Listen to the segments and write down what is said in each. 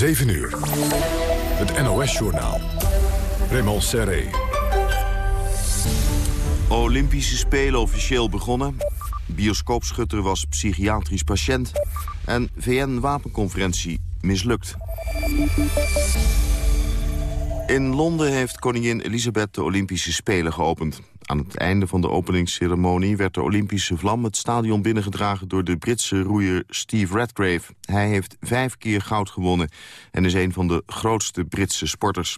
7 uur. Het NOS-journaal. Raymond Serré. Olympische Spelen officieel begonnen. Bioscoopschutter was psychiatrisch patiënt. En VN-wapenconferentie mislukt. In Londen heeft koningin Elisabeth de Olympische Spelen geopend. Aan het einde van de openingsceremonie werd de Olympische vlam het stadion binnengedragen door de Britse roeier Steve Redgrave. Hij heeft vijf keer goud gewonnen en is een van de grootste Britse sporters.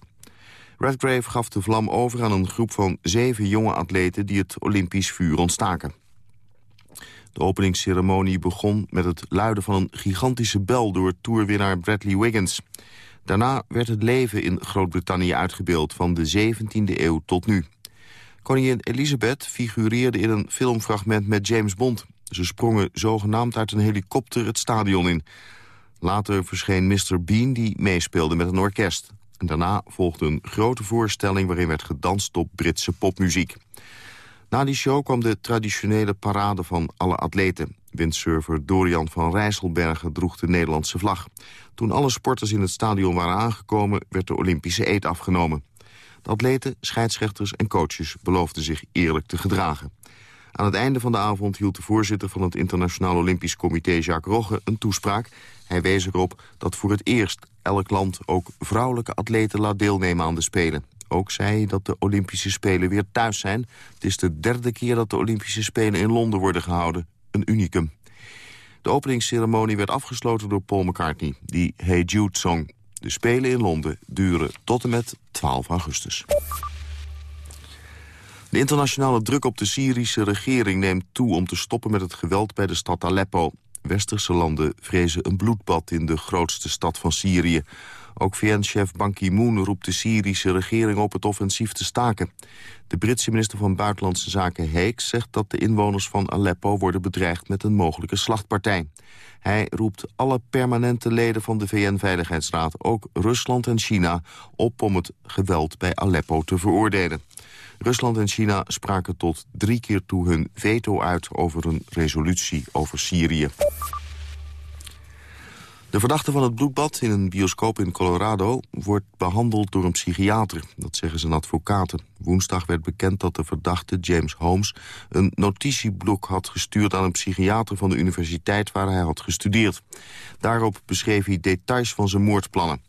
Redgrave gaf de vlam over aan een groep van zeven jonge atleten die het Olympisch vuur ontstaken. De openingsceremonie begon met het luiden van een gigantische bel door toerwinnaar Bradley Wiggins. Daarna werd het leven in Groot-Brittannië uitgebeeld van de 17e eeuw tot nu. Koningin Elizabeth figureerde in een filmfragment met James Bond. Ze sprongen zogenaamd uit een helikopter het stadion in. Later verscheen Mr. Bean die meespeelde met een orkest. En daarna volgde een grote voorstelling waarin werd gedanst op Britse popmuziek. Na die show kwam de traditionele parade van alle atleten. Windsurfer Dorian van Rijsselbergen droeg de Nederlandse vlag. Toen alle sporters in het stadion waren aangekomen... werd de Olympische eet afgenomen. Atleten, scheidsrechters en coaches beloofden zich eerlijk te gedragen. Aan het einde van de avond hield de voorzitter van het Internationaal Olympisch Comité Jacques Rogge een toespraak. Hij wees erop dat voor het eerst elk land ook vrouwelijke atleten laat deelnemen aan de Spelen. Ook zei hij dat de Olympische Spelen weer thuis zijn. Het is de derde keer dat de Olympische Spelen in Londen worden gehouden. Een unicum. De openingsceremonie werd afgesloten door Paul McCartney, die Hey Jude zong. De Spelen in Londen duren tot en met 12 augustus. De internationale druk op de Syrische regering neemt toe om te stoppen met het geweld bij de stad Aleppo. Westerse landen vrezen een bloedbad in de grootste stad van Syrië. Ook VN-chef Ban Ki-moon roept de Syrische regering op het offensief te staken. De Britse minister van Buitenlandse Zaken Heeks zegt dat de inwoners van Aleppo worden bedreigd met een mogelijke slachtpartij. Hij roept alle permanente leden van de VN-veiligheidsraad, ook Rusland en China, op om het geweld bij Aleppo te veroordelen. Rusland en China spraken tot drie keer toe hun veto uit over een resolutie over Syrië. De verdachte van het bloedbad in een bioscoop in Colorado wordt behandeld door een psychiater. Dat zeggen zijn advocaten. Woensdag werd bekend dat de verdachte James Holmes een notitieblok had gestuurd aan een psychiater van de universiteit waar hij had gestudeerd. Daarop beschreef hij details van zijn moordplannen.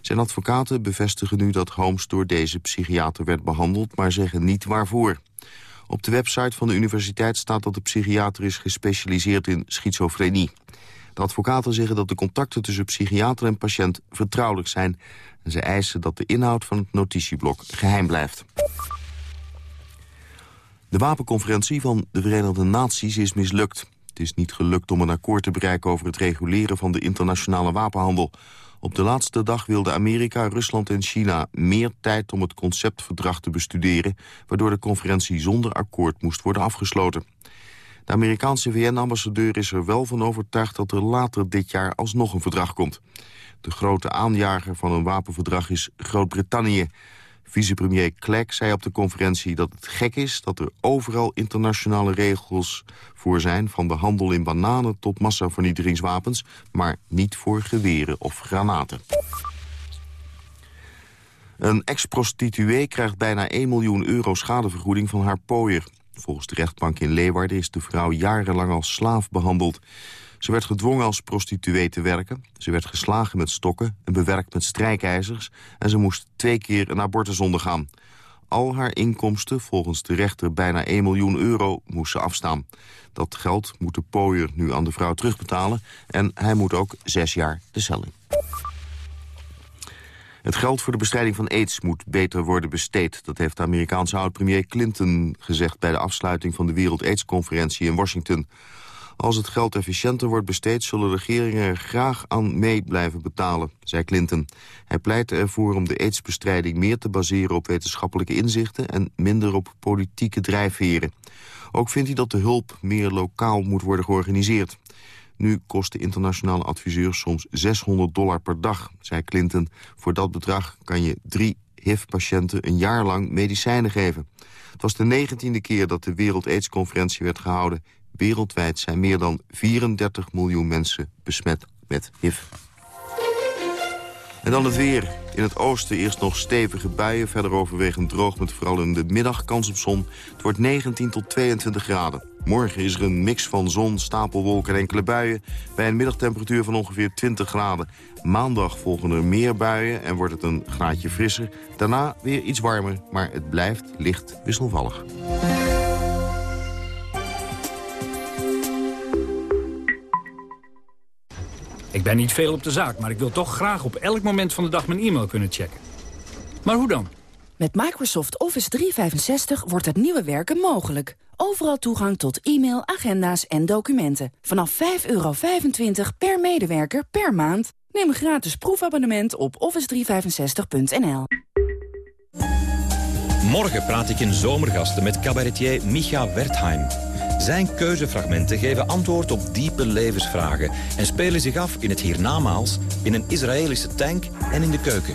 Zijn advocaten bevestigen nu dat Holmes door deze psychiater werd behandeld, maar zeggen niet waarvoor. Op de website van de universiteit staat dat de psychiater is gespecialiseerd in schizofrenie. De advocaten zeggen dat de contacten tussen psychiater en patiënt vertrouwelijk zijn. En ze eisen dat de inhoud van het notitieblok geheim blijft. De wapenconferentie van de Verenigde Naties is mislukt. Het is niet gelukt om een akkoord te bereiken over het reguleren van de internationale wapenhandel. Op de laatste dag wilden Amerika, Rusland en China meer tijd om het conceptverdrag te bestuderen, waardoor de conferentie zonder akkoord moest worden afgesloten. De Amerikaanse VN-ambassadeur is er wel van overtuigd dat er later dit jaar alsnog een verdrag komt. De grote aanjager van een wapenverdrag is Groot-Brittannië. Vicepremier Clegg zei op de conferentie dat het gek is dat er overal internationale regels voor zijn... van de handel in bananen tot massavernietigingswapens... maar niet voor geweren of granaten. Een ex-prostituee krijgt bijna 1 miljoen euro schadevergoeding van haar pooier. Volgens de rechtbank in Leeuwarden is de vrouw jarenlang als slaaf behandeld. Ze werd gedwongen als prostituee te werken. Ze werd geslagen met stokken en bewerkt met strijkijzers... en ze moest twee keer een abortus ondergaan. Al haar inkomsten, volgens de rechter bijna 1 miljoen euro, moest ze afstaan. Dat geld moet de pooier nu aan de vrouw terugbetalen... en hij moet ook zes jaar de cel in. Het geld voor de bestrijding van aids moet beter worden besteed. Dat heeft de Amerikaanse oud-premier Clinton gezegd... bij de afsluiting van de Wereld AIDS-conferentie in Washington. Als het geld efficiënter wordt besteed... zullen regeringen er graag aan mee blijven betalen, zei Clinton. Hij pleitte ervoor om de aidsbestrijding meer te baseren op wetenschappelijke inzichten... en minder op politieke drijfveren. Ook vindt hij dat de hulp meer lokaal moet worden georganiseerd. Nu kosten internationale adviseurs soms 600 dollar per dag, zei Clinton. Voor dat bedrag kan je drie HIV-patiënten een jaar lang medicijnen geven. Het was de negentiende keer dat de Wereld AIDS-conferentie werd gehouden. Wereldwijd zijn meer dan 34 miljoen mensen besmet met HIV. En dan het weer. In het oosten eerst nog stevige buien, verder overwegend droog... met vooral in de middag kans op zon. Het wordt 19 tot 22 graden. Morgen is er een mix van zon, stapelwolken en enkele buien... bij een middagtemperatuur van ongeveer 20 graden. Maandag volgen er meer buien en wordt het een graadje frisser. Daarna weer iets warmer, maar het blijft licht wisselvallig. Ik ben niet veel op de zaak, maar ik wil toch graag op elk moment van de dag mijn e-mail kunnen checken. Maar hoe dan? Met Microsoft Office 365 wordt het nieuwe werken mogelijk. Overal toegang tot e-mail, agenda's en documenten. Vanaf 5,25 per medewerker per maand. Neem een gratis proefabonnement op office365.nl. Morgen praat ik in Zomergasten met cabaretier Micha Wertheim. Zijn keuzefragmenten geven antwoord op diepe levensvragen... en spelen zich af in het hiernamaals, in een Israëlische tank en in de keuken.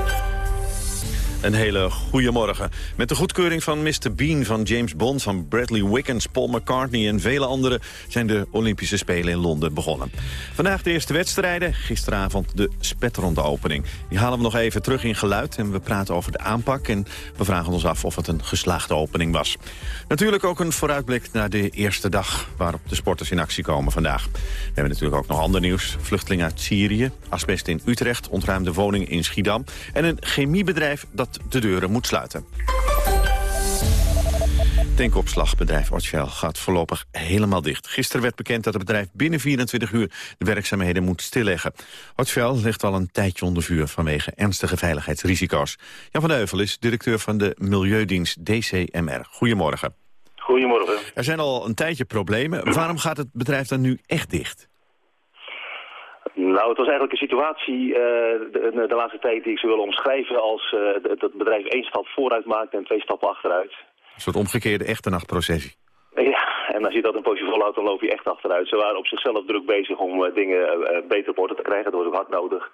Een hele goede morgen. Met de goedkeuring van Mr. Bean, van James Bond, van Bradley Wiggins, Paul McCartney en vele anderen zijn de Olympische Spelen in Londen begonnen. Vandaag de eerste wedstrijden, gisteravond de spetterende opening. Die halen we nog even terug in geluid en we praten over de aanpak en we vragen ons af of het een geslaagde opening was. Natuurlijk ook een vooruitblik naar de eerste dag waarop de sporters in actie komen vandaag. We hebben natuurlijk ook nog ander nieuws. Vluchtelingen uit Syrië, asbest in Utrecht, ontruimde woningen in Schiedam en een chemiebedrijf dat de deuren moet sluiten. Tankopslagbedrijf Ortschel gaat voorlopig helemaal dicht. Gisteren werd bekend dat het bedrijf binnen 24 uur de werkzaamheden moet stilleggen. Ortschel ligt al een tijdje onder vuur vanwege ernstige veiligheidsrisico's. Jan van Heuvel is directeur van de Milieudienst DCMR. Goedemorgen. Goedemorgen. Er zijn al een tijdje problemen. Waarom gaat het bedrijf dan nu echt dicht? Nou, het was eigenlijk een situatie uh, de, de, laatste tijd die ik zou willen omschrijven als uh, dat het bedrijf één stap vooruit maakt en twee stappen achteruit. Een soort omgekeerde echte nachtprocessie. Ja, en als je dat een poosje volhoudt, dan loop je echt achteruit. Ze waren op zichzelf druk bezig om uh, dingen beter op orde te krijgen, dat was ook hard nodig.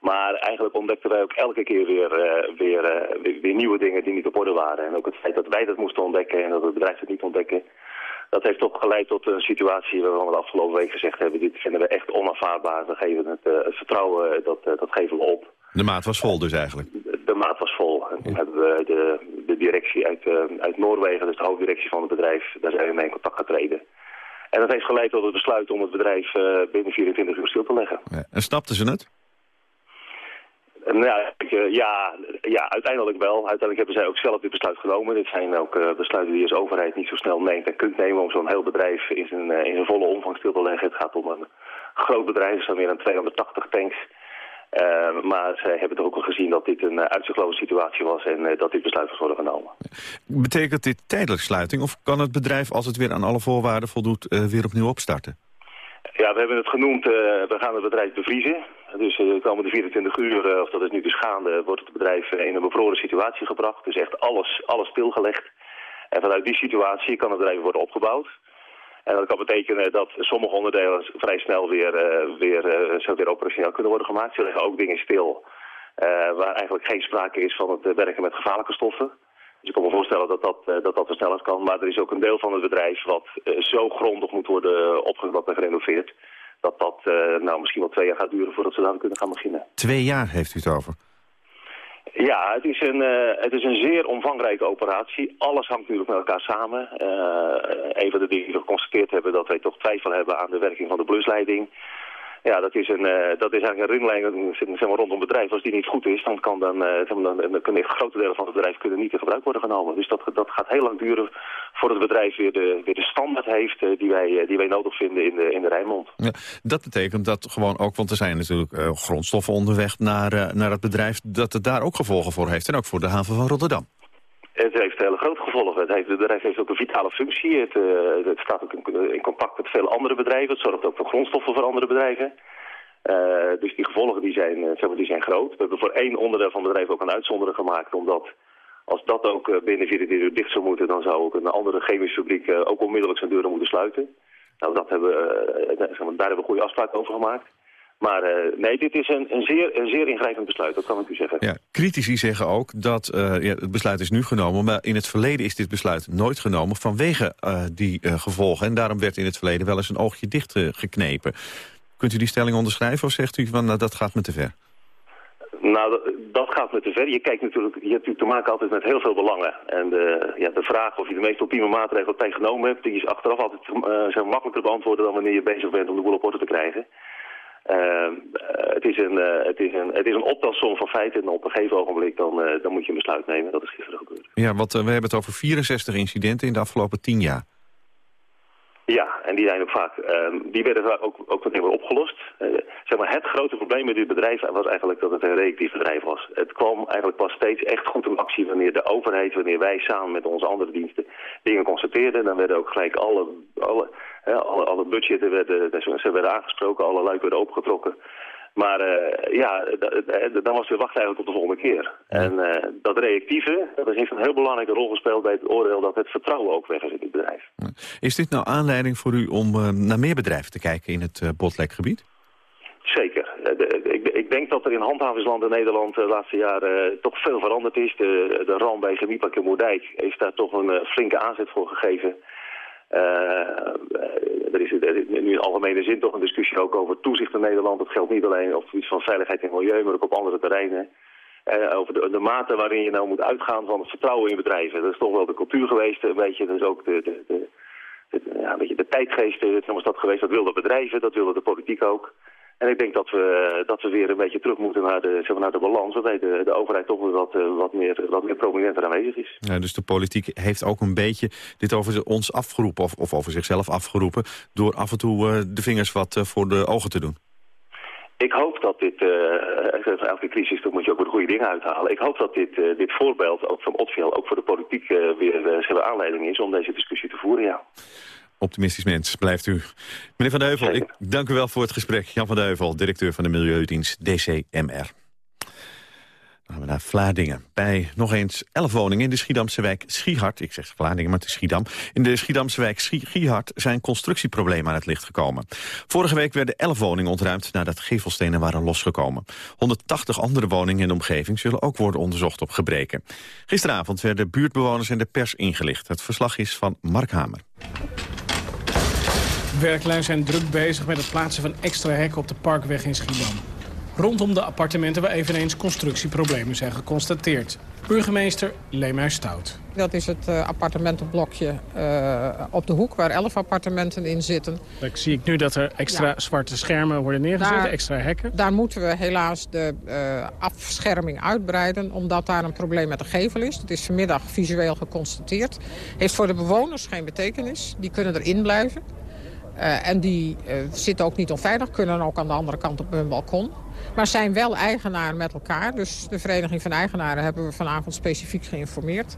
Maar eigenlijk ontdekten wij ook elke keer weer, weer, weer, weer, nieuwe dingen die niet op orde waren. En ook het feit dat wij dat moesten ontdekken en dat het bedrijf het niet ontdekken dat heeft toch geleid tot een situatie waarvan we de afgelopen week gezegd hebben... dit vinden we echt onaanvaardbaar. We geven het, het vertrouwen, eh, dat, uh, dat geven we op. De maat was vol dus eigenlijk? De, de maat was vol. En toen hebben we de, de directie uit, uit Noorwegen, dus de hoofddirectie van het bedrijf... daar zijn we mee in contact getreden. En dat heeft geleid tot het besluit om het bedrijf binnen 24 uur stil te leggen. Ja. En snapten ze het? Nou ja, ja, uiteindelijk wel. Uiteindelijk hebben zij ook zelf dit besluit genomen. Dit zijn ook uh, besluiten die als overheid niet zo snel neemt en kunt nemen om zo'n heel bedrijf in zijn, uh, in zijn volle omvang stil te leggen. Het gaat om een groot bedrijf, er meer dan 280 tanks. Maar zij hebben toch ook al gezien dat dit een uitzichtloze situatie was en dat dit besluit was worden genomen. Betekent dit tijdelijk sluiting of kan het bedrijf, als het weer aan alle voorwaarden voldoet, weer opnieuw opstarten? Ja, we hebben het genoemd, we gaan het bedrijf bevriezen. Dus de komende 24 uur, of dat is nu dus gaande, wordt het bedrijf in een bevroren situatie gebracht. Dus echt alles, alles stilgelegd. En vanuit die situatie kan het bedrijf worden opgebouwd. En dat kan betekenen dat sommige onderdelen vrij snel weer, weer, zo weer operationeel kunnen worden gemaakt. Ze leggen ook dingen stil waar eigenlijk geen sprake is van het werken met gevaarlijke stoffen. Dus ik kan me voorstellen dat dat, dat, dat versnellend kan. Maar er is ook een deel van het bedrijf wat zo grondig moet worden opgeknapt en gerenoveerd dat dat nou, misschien wel twee jaar gaat duren voordat ze dan kunnen gaan beginnen. Twee jaar heeft u het over? Ja, het is, een, uh, het is een zeer omvangrijke operatie. Alles hangt natuurlijk met elkaar samen. Uh, een van de dingen die we geconstateerd hebben... dat wij toch twijfel hebben aan de werking van de blusleiding. Ja, dat is, een, uh, dat is eigenlijk een ringlijn zeg maar, rondom bedrijf. Als die niet goed is, dan, kan dan, uh, dan, kunnen grote delen van het bedrijf kunnen niet in gebruik worden genomen. Dus dat, dat gaat heel lang duren voordat het bedrijf weer de, weer de standaard heeft die, wij, die wij nodig vinden in de, in de Rijnmond. Ja, dat betekent dat gewoon ook, want er zijn natuurlijk grondstoffen onderweg naar, naar het bedrijf, dat het daar ook gevolgen voor heeft. En ook voor de haven van Rotterdam. Het heeft hele grote gevolgen. Het, heeft, het bedrijf heeft ook een vitale functie. Het, uh, het staat ook in, in, contact met veel andere bedrijven. Het zorgt ook voor grondstoffen voor andere bedrijven. Uh, dus die gevolgen die zijn, zeg maar, die zijn groot. We hebben voor één onderdeel van het bedrijf ook een uitzondering gemaakt. Omdat als dat ook binnen 24 uur dicht zou moeten... dan zou ook een andere chemische fabriek ook onmiddellijk zijn deuren moeten sluiten. Nou, dat hebben, zeg maar, daar hebben we goede afspraken over gemaakt. Maar uh, nee, dit is een, een, zeer, een zeer ingrijpend besluit, dat kan ik u zeggen. Ja, critici zeggen ook dat uh, ja, het besluit is nu genomen... maar in het verleden is dit besluit nooit genomen vanwege uh, die gevolgen. En daarom werd in het verleden wel eens een oogje dicht geknepen. Kunt u die stelling onderschrijven of zegt u van nou, dat gaat me te ver? Nou, dat, gaat me te ver. Je, kijkt natuurlijk, je hebt natuurlijk te maken altijd met heel veel belangen. En de, ja, de vraag of je de meest ultieme maatregelen tegen genomen hebt... die is achteraf altijd makkelijker beantwoorden dan wanneer je bezig bent om de boel op orde te krijgen. Uh, het, is een, uh, het, is een, het is een optelsom van feiten en op een gegeven ogenblik dan, uh, dan moet je een besluit nemen. Dat is gisteren gebeurd. Ja, want we hebben het over 64 incidenten in de afgelopen 10 jaar. Ja, en die zijn ook vaak, ehm, die werden ook, ook meteen weer opgelost. zeg maar, het grote probleem met dit bedrijf was eigenlijk dat het een reactief bedrijf was. Het kwam eigenlijk pas steeds echt goed in actie wanneer de overheid, wanneer wij samen met onze andere diensten dingen constateerden. Dan werden ook gelijk alle, alle alle, alle budgetten werden, ze werden aangesproken, alle luiken werden opengetrokken. Maar uh, ja, dan was de wacht eigenlijk op de volgende keer. En uh, dat reactieve, dat heeft een heel belangrijke rol gespeeld bij het oordeel dat het vertrouwen ook weg is in het bedrijf. Is dit nou aanleiding voor u om uh, naar meer bedrijven te kijken in het botlekgebied? Zeker. De, ik, ik, denk dat er in handhavingsland in Nederland de laatste jaren toch veel veranderd is. De, de ram bij Gemipak en Moerdijk heeft daar toch een flinke aanzet voor gegeven. Uh, er, is, nu in algemene zin toch een discussie ook over toezicht in Nederland. Dat geldt niet alleen op gebied van veiligheid en milieu, maar ook op andere terreinen. Uh, over de, de, mate waarin je nou moet uitgaan van het vertrouwen in bedrijven. Dat is toch wel de cultuur geweest, een beetje. Dat is ook de, de, de, de ja, een beetje de tijdgeest, was dat geweest. Dat wilden bedrijven, dat wilde de politiek ook. En ik denk dat we, dat we weer een beetje terug moeten naar de, zeg maar, naar de balans... waarbij de, de overheid toch weer wat, eh, wat, meer, wat meer prominenter aanwezig is. Ja, dus de politiek heeft ook een beetje dit over ons afgeroepen... of, of over zichzelf afgeroepen... door af en toe uh, de vingers wat uh, voor de ogen te doen. Ik hoop dat dit, uh, elke crisis moet je ook weer goede dingen uithalen. Ik hoop dat dit, uh, dit voorbeeld ook van Otfiel, ook voor de politiek uh, weer uh, aanleiding is om deze discussie te voeren, ja optimistisch mens blijft u. Meneer Van Deuvel, ik dank u wel voor het gesprek. Jan van Deuvel, directeur van de Milieudienst DCMR. Dan gaan we naar Vlaardingen. Bij nog eens elf woningen in de Schiedamse wijk Schiehart... ik zeg Vlaardingen, maar het is Schiedam... in de Schiedamse wijk Schiehart zijn constructieproblemen aan het licht gekomen. Vorige week werden elf woningen ontruimd nadat gevelstenen waren losgekomen. 180 andere woningen in de omgeving zullen ook worden onderzocht op gebreken. Gisteravond werden buurtbewoners en de pers ingelicht. Het verslag is van Mark Hamer. Werklui zijn druk bezig met het plaatsen van extra hekken op de Parkweg in Schiedam. Rondom de appartementen waar eveneens constructieproblemen zijn geconstateerd. Burgemeester Leemhuis Stout. Dat is het uh, appartementenblokje uh, op de hoek waar elf appartementen in zitten. Daar zie ik nu dat er extra ja. zwarte schermen worden neergezet, daar, extra hekken. Daar moeten we helaas de uh, afscherming uitbreiden... omdat daar een probleem met de gevel is. Dat is vanmiddag visueel geconstateerd. Heeft voor de bewoners geen betekenis. Die kunnen erin blijven. Uh, en die uh, zitten ook niet onveilig, kunnen ook aan de andere kant op hun balkon. Maar zijn wel eigenaar met elkaar. Dus de Vereniging van Eigenaren hebben we vanavond specifiek geïnformeerd.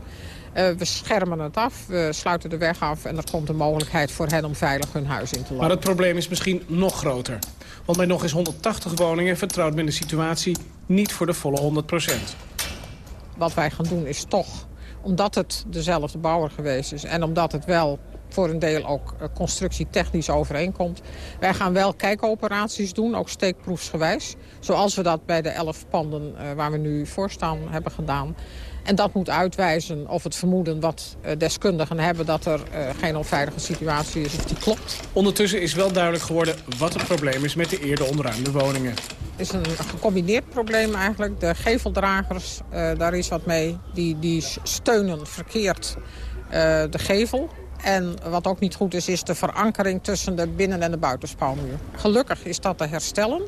Uh, we schermen het af, we sluiten de weg af... en er komt de mogelijkheid voor hen om veilig hun huis in te lopen. Maar het probleem is misschien nog groter. Want bij nog eens 180 woningen vertrouwt men de situatie niet voor de volle 100 procent. Wat wij gaan doen is toch, omdat het dezelfde bouwer geweest is... en omdat het wel voor een deel ook uh, constructietechnisch overeenkomt. Wij gaan wel kijkoperaties doen, ook steekproefsgewijs. Zoals we dat bij de elf panden uh, waar we nu voor staan hebben gedaan. En dat moet uitwijzen of het vermoeden wat uh, deskundigen hebben... dat er geen onveilige situatie is, of die klopt. Ondertussen is wel duidelijk geworden wat het probleem is met de eerder onderruimde woningen. Het is een gecombineerd probleem eigenlijk. De geveldragers, daar is wat mee. Die, die steunen verkeerd de gevel. En wat ook niet goed is, is de verankering tussen de binnen- en de buitenspouwmuur. Gelukkig is dat te herstellen.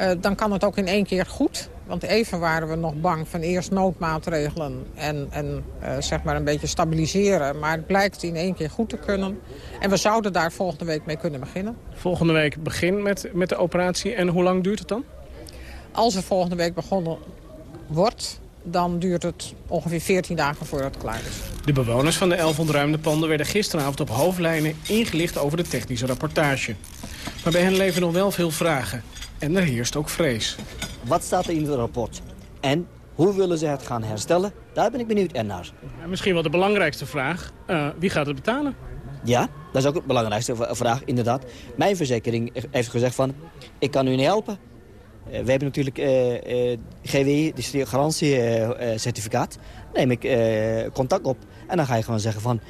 Uh, dan kan het ook in één keer goed. Want even waren we nog bang van eerst noodmaatregelen en, en uh, zeg maar een beetje stabiliseren. Maar het blijkt in één keer goed te kunnen. En we zouden daar volgende week mee kunnen beginnen. Volgende week begin met, met de operatie. En hoe lang duurt het dan? Als er volgende week begonnen wordt, dan duurt het ongeveer 14 dagen voordat het klaar is. De bewoners van de elf ontruimde panden werden gisteravond op hoofdlijnen ingelicht over de technische rapportage. Maar bij hen leven nog wel veel vragen. En er heerst ook vrees. Wat staat er in het rapport? En hoe willen ze het gaan herstellen? Daar ben ik benieuwd naar. En misschien wel de belangrijkste vraag. Uh, wie gaat het betalen? Ja, dat is ook de belangrijkste vraag, inderdaad. Mijn verzekering heeft gezegd van, ik kan u niet helpen. Uh, we hebben natuurlijk uh, uh, GWI, dus de garantiecertificaat. neem ik contact op. En dan ga je gewoon zeggen van,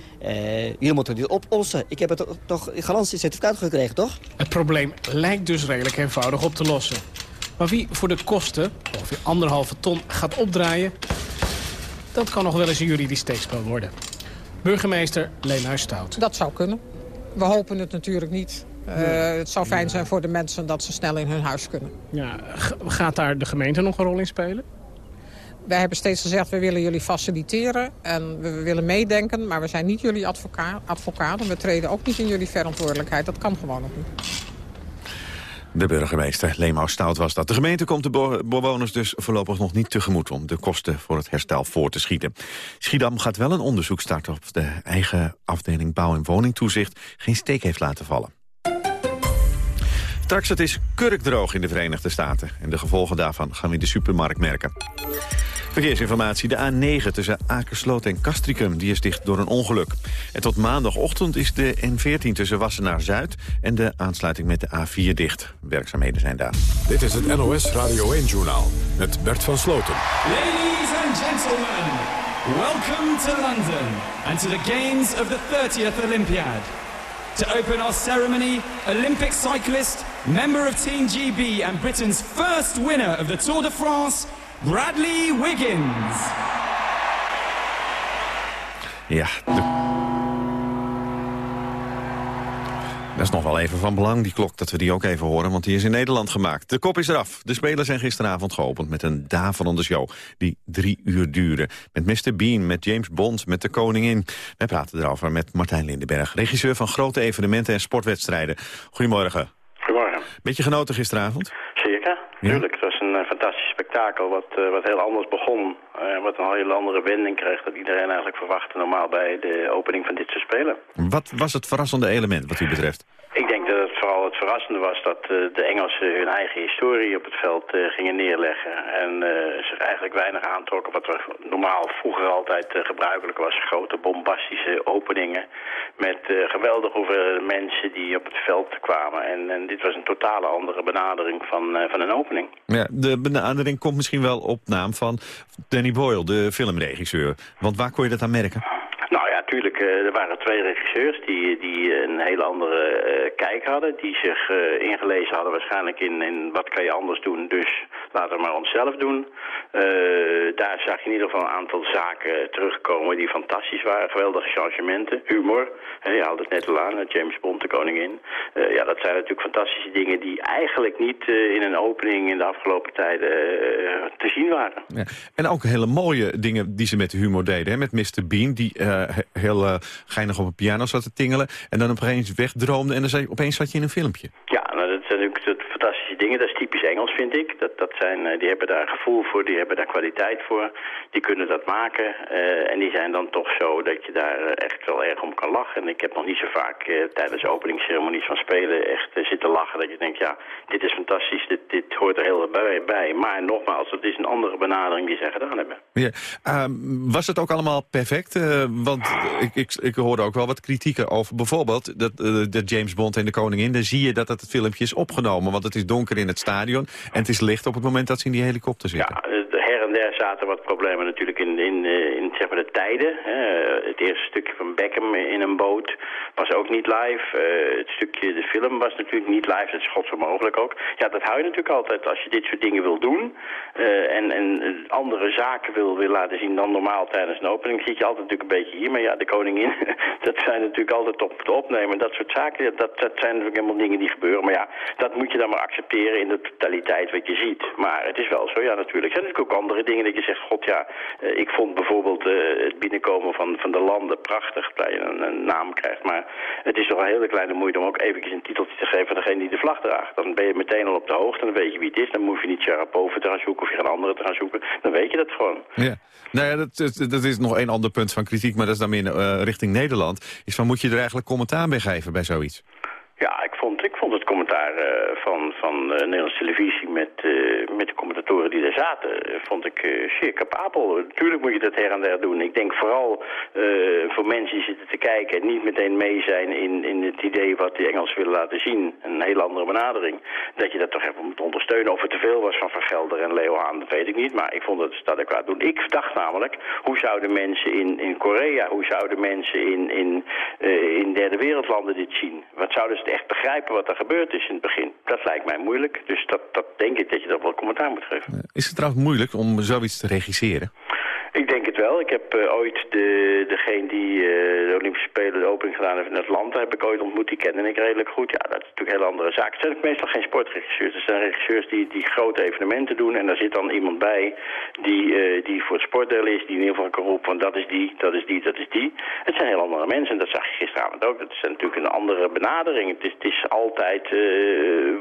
jullie moeten dit oplossen. Ik heb het toch garantiecertificaat gekregen, toch? Het probleem lijkt dus redelijk eenvoudig op te lossen. Maar wie voor de kosten, ongeveer anderhalve ton, gaat opdraaien... dat kan nog wel eens een juridisch steekspel worden. Burgemeester Leenhuis Stout. Dat zou kunnen. We hopen het natuurlijk niet. Uh, het zou fijn zijn voor de mensen dat ze snel in hun huis kunnen. Ja, gaat daar de gemeente nog een rol in spelen? Wij hebben steeds gezegd, we willen jullie faciliteren en we willen meedenken. Maar we zijn niet jullie advocaat, advocaat en we treden ook niet in jullie verantwoordelijkheid. Dat kan gewoon nog niet. De burgemeester Leemau Stout was dat. De gemeente komt de bewoners dus voorlopig nog niet tegemoet... om de kosten voor het herstel voor te schieten. Schiedam gaat wel een onderzoek starten... of de eigen afdeling bouw- en woningtoezicht geen steek heeft laten vallen. Straks het is kurkdroog in de Verenigde Staten. En de gevolgen daarvan gaan we in de supermarkt merken. Verkeersinformatie, de A9 tussen Akersloot en Castricum, die is dicht door een ongeluk. En tot maandagochtend is de N14 tussen Wassenaar-Zuid en de aansluiting met de A4 dicht. Werkzaamheden zijn daar. Dit is het NOS Radio 1-journaal met Bert van Sloten. Ladies and gentlemen, welcome to London and to the games of the 30th Olympiad. To open our ceremony, Olympic cyclist, member of Team GB and Britain's first winner of the Tour de France... Bradley Wiggins. Ja, Dat is nog wel even van belang, die klok, dat we die ook even horen, want die is in Nederland gemaakt. De kop is eraf. De spelers zijn gisteravond geopend met een daverende show die drie uur duurde. Met Mr. Bean, met James Bond, met de koningin. Wij praten erover met Martijn Lindenberg, regisseur van grote evenementen en sportwedstrijden. Goedemorgen. Goedemorgen. Beetje genoten gisteravond? Zeker, natuurlijk. Het was een uh, fantastisch spektakel wat, uh, wat heel anders begon. Uh, wat een hele andere wending kreeg dat iedereen eigenlijk verwachtte normaal bij de opening van dit soort spelen. Wat was het verrassende element wat u betreft? Ik denk dat het vooral het verrassende was dat uh, de Engelsen hun eigen historie op het veld uh, gingen neerleggen. En zich eigenlijk weinig aantrokken wat er normaal vroeger altijd gebruikelijk was. Grote bombastische openingen met geweldige hoeveelheden mensen die op het veld kwamen. En, en, dit was een totale andere benadering van, van een opening. Ja, de benadering komt misschien wel op naam van Danny Boyle, de filmregisseur. Want waar kon je dat aan merken? Ja, natuurlijk, er waren twee regisseurs die, die een hele andere uh, kijk hadden. Die zich ingelezen hadden waarschijnlijk in, in wat kan je anders doen. Dus laten we maar onszelf doen. Daar zag je in ieder geval een aantal zaken terugkomen die fantastisch waren. Geweldige changementen, humor. je haalde het net al aan, James Bond, de koningin. ja, dat zijn natuurlijk fantastische dingen die eigenlijk niet in een opening in de afgelopen tijden te zien waren. Ja. En ook hele mooie dingen die ze met humor deden. Hè? Met Mr. Bean, die heel geinig op een piano zat te tingelen. En dan opeens wegdroomde en dan zei, opeens zat je in een filmpje. Ja, nou, dat natuurlijk dingen. Dat is typisch Engels, vind ik. Dat, dat zijn, die hebben daar gevoel voor, die hebben daar kwaliteit voor. Die kunnen dat maken. Uh, en die zijn dan toch zo dat je daar echt wel erg om kan lachen. En ik heb nog niet zo vaak uh, tijdens openingsceremonies van Spelen echt zitten lachen. Dat je denkt, ja, dit is fantastisch, dit, dit hoort er heel bij, bij. Maar nogmaals, het is een andere benadering die zij gedaan hebben. Ja. Uh, was het ook allemaal perfect? want ik, ik, ik hoorde ook wel wat kritieken over bijvoorbeeld dat, de James Bond en de koningin. Dan zie je dat het filmpje is opgenomen, want het is donker in het stadion. En het is licht op het moment dat ze in die helikopter zitten. Der zaten wat problemen natuurlijk in, in, in zeg maar de tijden. het eerste stukje van Beckham in een boot was ook niet live. Uh, het stukje, de film was natuurlijk niet live. Dat is godsonmogelijk ook. Ja, dat hou je natuurlijk altijd als je dit soort dingen wil doen. Uh, en, en andere zaken wil, wil laten zien dan normaal tijdens een opening. Zit je altijd natuurlijk een beetje hier. Maar ja, de koningin, dat zijn natuurlijk altijd op te opnemen. Dat soort zaken, dat, dat zijn natuurlijk helemaal dingen die gebeuren. Maar ja, dat moet je dan maar accepteren in de totaliteit wat je ziet. Maar het is wel zo, ja natuurlijk. Er zijn natuurlijk ook andere dingen dat je zegt, god ja, eh, ik vond bijvoorbeeld het binnenkomen van, van de landen prachtig, dat je een, een, naam krijgt. Maar het is toch een hele kleine moeite om ook eventjes een titeltje te geven aan degene die de vlag draagt. Dan ben je meteen al op de hoogte, dan weet je wie het is. Dan hoef je niet Sharapova te gaan zoeken of je een andere te gaan zoeken. Dan weet je dat gewoon. Ja. Nou ja, dat, dat, is nog één ander punt van kritiek, maar dat is dan meer uh, richting Nederland. Is van, moet je er eigenlijk commentaar bij geven bij zoiets? Ja, ik vond, ik vond het commentaar uh, van, van uh, Nederlandse televisie met, uh, met de commentatoren die daar zaten, vond ik zeer capabel. Natuurlijk moet je dat her en der doen. Ik denk vooral voor mensen die zitten te kijken en niet meteen mee zijn in, in het idee wat die Engels willen laten zien, een heel andere benadering, dat je dat toch even moet ondersteunen. Of het te veel was van Van Gelder en Leo Haan, dat weet ik niet, maar ik vond het adequaat doen. Ik dacht namelijk, hoe zouden mensen in, in Korea, hoe zouden mensen in, in, in derde wereldlanden dit zien? Wat zouden ze echt begrijpen wat er gebeurd is in het begin. Dat lijkt mij moeilijk, dus dat, dat denk ik dat je daar wel commentaar moet geven. Is het trouwens moeilijk om zoiets te regisseren? Wel. Ik heb uh, ooit de, degene die uh, de Olympische Spelen de opening gedaan heeft in Atlanta, heb ik ooit ontmoet. Die kende ik redelijk goed. Ja, dat is natuurlijk een hele andere zaak. Het zijn meestal geen sportregisseurs. Het zijn regisseurs die, die grote evenementen doen. En daar zit dan iemand bij die, uh, die voor het sportdeel is. Die in ieder geval kan roepen van dat is die, dat is die, dat is die. Het zijn heel andere mensen. En dat zag je gisteravond ook. Dat is natuurlijk een andere benadering. Het is, het is altijd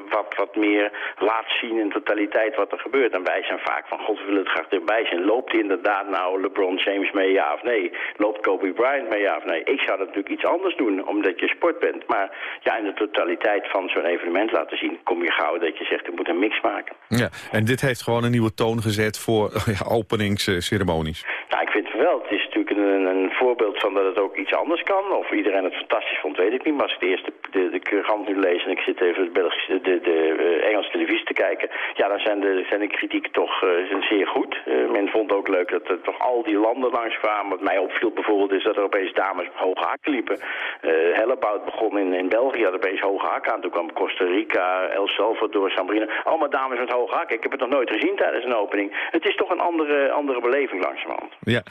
wat, wat meer laat zien in totaliteit wat er gebeurt. En wij zijn vaak van god we willen het graag erbij zijn. Loopt inderdaad nou nou LeBron James mee, ja of nee? Loopt Kobe Bryant mee, ja of nee? Ik zou dat natuurlijk iets anders doen, omdat je sport bent. Maar ja, in de totaliteit van zo'n evenement laten zien... kom je gauw dat je zegt, ik moet een mix maken. Ja, en dit heeft gewoon een nieuwe toon gezet voor ja, openingsceremonies. Ja, ik vind het wel. Het is een, voorbeeld van dat het ook iets anders kan. Of iedereen het fantastisch vond, weet ik niet. Maar als ik de eerste de, de nu lees en ik zit even de, de, uh, Engelse televisie te kijken... ja, dan zijn de, zijn de kritiek toch zijn zeer goed. Uh, men vond ook leuk dat er toch al die landen langs kwamen. Wat mij opviel bijvoorbeeld is dat er opeens dames hoge hakken liepen. Uh, Hellebout begon in, in België, had opeens hoge hakken aan. Toen kwam Costa Rica, El Salvador, San. Allemaal dames met hoge hakken. Ik heb het nog nooit gezien tijdens een opening. Het is toch een andere, andere beleving langzamerhand. Ja,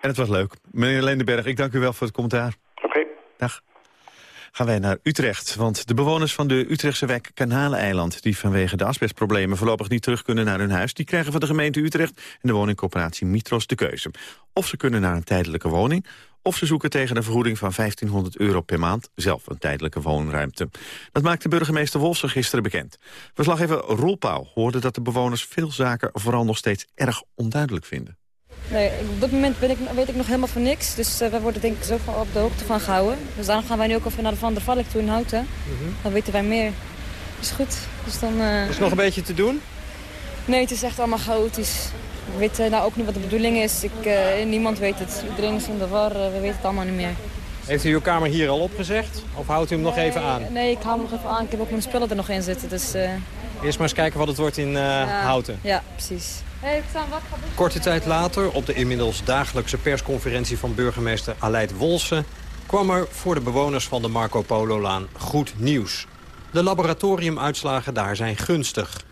en het was leuk. Meneer Lendenberg, ik dank u wel voor het commentaar. Oké. Okay. Dag gaan wij naar Utrecht. Want de bewoners van de Utrechtse wijk Kanaleneiland... die vanwege de asbestproblemen voorlopig niet terug kunnen naar hun huis... die krijgen van de gemeente Utrecht en de woningcorporatie Mitros de keuze. Of ze kunnen naar een tijdelijke woning... of ze zoeken tegen een vergoeding van 1500 euro per maand... zelf een tijdelijke woonruimte. Dat maakte burgemeester Wolfsen gisteren bekend. Verslaggever Roel Pauw hoorde dat de bewoners veel zaken... vooral nog steeds erg onduidelijk vinden. Nee, op dit moment ben ik, weet ik nog helemaal van niks. Dus uh, wij worden denk ik zo van op de hoogte van gehouden. Dus daarom gaan wij nu ook even naar de Van der Valk toe in Houten. Mm Dan weten wij meer. Is goed. Dus dan, uh... Is nog een beetje te doen? Nee, het is echt allemaal chaotisch. We weten nou ook niet wat de bedoeling is. Ik, uh, niemand weet het. Iedereen is in de war. we weten het allemaal niet meer. Heeft u uw kamer hier al opgezegd? Of houdt u hem nog even aan? Nee, ik hou hem nog even aan. Ik heb ook mijn spullen er nog in zitten. Dus, Eerst maar eens kijken wat het wordt in ja, Houten. Ja, precies. Hey, Korte tijd later, op de inmiddels dagelijkse persconferentie van burgemeester Aleid Wolsen... kwam er voor de bewoners van de Marco Polo-laan goed nieuws. De laboratoriumuitslagen daar zijn gunstig.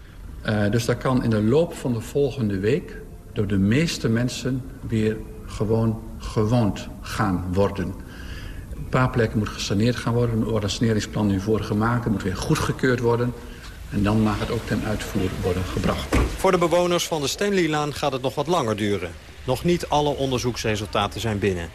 Uh, dus dat kan in de loop van de volgende week... door de meeste mensen weer gewoon gewoond gaan worden. Een paar plekken moet gesaneerd gaan worden. Er wordt een saneringsplan nu voor gemaakt. Moet weer goedgekeurd worden. En dan mag het ook ten uitvoer worden gebracht. Voor de bewoners van de Stanleylaan gaat het nog wat langer duren. Nog niet alle onderzoeksresultaten zijn binnen.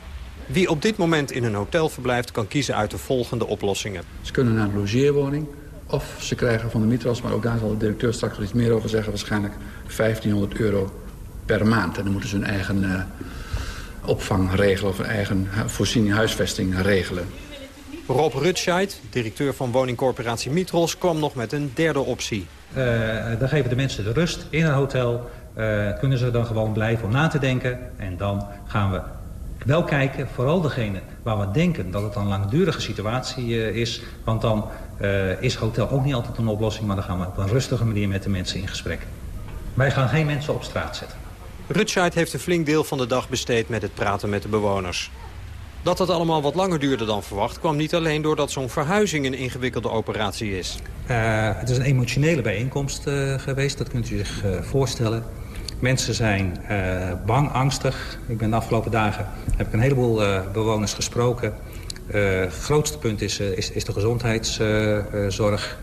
Wie op dit moment in een hotel verblijft... kan kiezen uit de volgende oplossingen. Ze kunnen naar een logeerwoning of ze krijgen van de Mitros... maar ook daar zal de directeur straks iets meer over zeggen... waarschijnlijk 1500 euro per maand. En dan moeten ze hun eigen uh, opvang regelen... of een eigen voorziening huisvesting regelen. Rob Rutscheid, directeur van woningcorporatie Mitros... kwam nog met een derde optie. Uh, dan geven de mensen de rust in een hotel. Uh, kunnen ze dan gewoon blijven om na te denken. En dan gaan we wel kijken, vooral degene waar we denken dat het een langdurige situatie uh, is. Want dan is hotel ook niet altijd een oplossing. Maar dan gaan we op een rustige manier met de mensen in gesprek. Wij gaan geen mensen op straat zetten. Rutscheid heeft een flink deel van de dag besteed met het praten met de bewoners. Dat het allemaal wat langer duurde dan verwacht... kwam niet alleen doordat zo'n verhuizing een ingewikkelde operatie is. Uh, het is een emotionele bijeenkomst uh, geweest, dat kunt u zich uh, voorstellen. Mensen zijn bang, angstig. Ik ben de afgelopen dagen heb ik een heleboel bewoners gesproken. het grootste punt is, is, is de gezondheidszorg.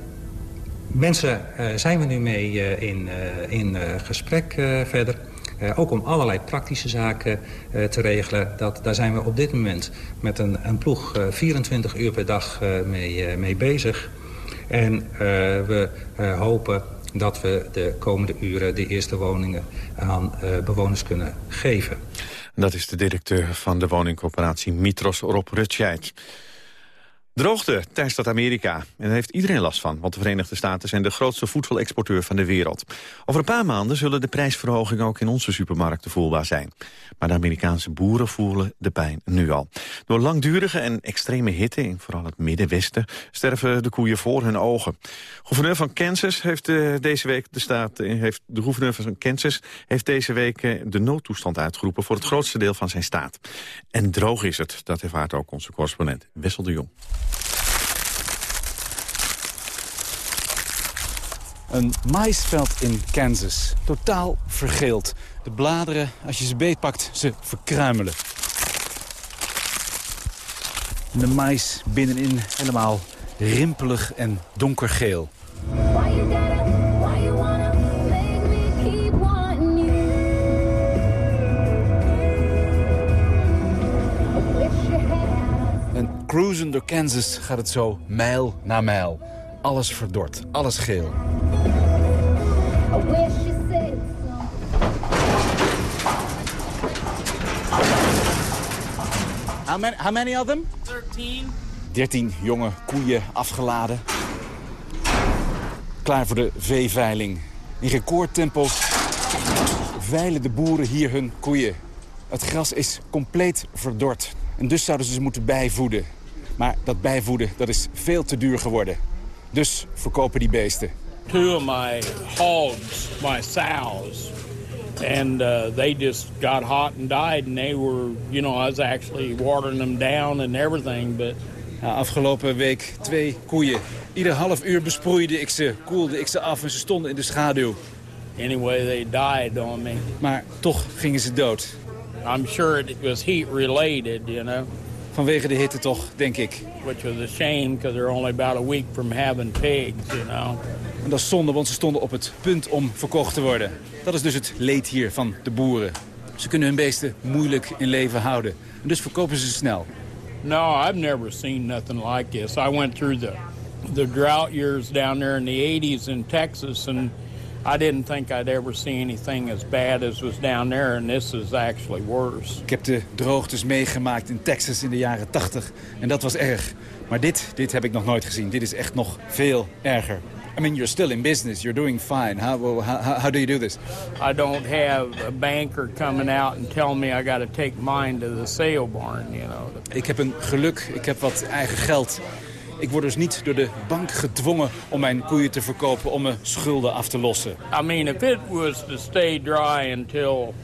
Mensen zijn we nu mee in, in gesprek verder. Uh, ook om allerlei praktische zaken uh, te regelen. Dat, daar zijn we op dit moment met een, een ploeg 24 uur per dag mee, mee bezig. En we hopen dat we de komende uren de eerste woningen aan bewoners kunnen geven. Dat is de directeur van de woningcorporatie Mitros, Rob Rutscheid. Droogte dat Amerika. En daar heeft iedereen last van, want de Verenigde Staten zijn de grootste voedselexporteur van de wereld. Over een paar maanden zullen de prijsverhogingen ook in onze supermarkten voelbaar zijn. Maar de Amerikaanse boeren voelen de pijn nu al. Door langdurige en extreme hitte in vooral het Middenwesten sterven de koeien voor hun ogen. Gouverneur van Kansas heeft uh, deze week de staat, uh, heeft de gouverneur van Kansas heeft deze week uh, de noodtoestand uitgeroepen voor het grootste deel van zijn staat. En droog is het, dat ervaart ook onze correspondent Wessel de Jong. Een maisveld in Kansas. Totaal vergeeld. De bladeren, als je ze beetpakt, ze verkruimelen. En de mais binnenin helemaal rimpelig en donkergeel. Cruisen door Kansas gaat het zo mijl na mijl. Alles verdord, alles geel. How many, how many of them? 13. 13 jonge koeien afgeladen. Klaar voor de veeveiling. In recordtempo veilen de boeren hier hun koeien. Het gras is compleet verdord. En dus zouden ze ze moeten bijvoeden. Maar dat bijvoeden dat is veel te duur geworden. Dus verkopen die beesten. Two of my hogs, my sows, and uh, they just got hot and died. And they were, you know, I was actually watering them down and everything. But ja, afgelopen week twee koeien. Ieder half uur besproeide ik ze, koelde ik ze af en ze stonden in de schaduw. Anyway, they died on me. Maar toch gingen ze dood. I'm sure it was heat related, you know. Vanwege de hitte toch, denk ik. Which was a shame, because they're only about a week from having pigs, you know. En dat is zonde, want ze stonden op het punt om verkocht te worden. Dat is dus het leed hier van de boeren. Ze kunnen hun beesten moeilijk in leven houden. En dus verkopen ze snel. No, I've never seen nothing like this. I went through the, the drought years down there in the 80s in Texas... and I didn't think I'd ever see anything as bad as was down there, and this is actually worse. Ik heb de droogtes meegemaakt in Texas in de jaren 80 en dat was erg. Maar dit, dit heb ik nog nooit gezien. Dit is echt nog veel erger. I mean, you're still in business. You're doing fine. How, how, how do you do this? I don't have a banker coming out and telling me I got to take mine to the sale barn, you know. Ik heb een geluk. Ik heb wat eigen geld. Ik word dus niet door de bank gedwongen om mijn koeien te verkopen om mijn schulden af te lossen. I mean, if it was to stay dry until,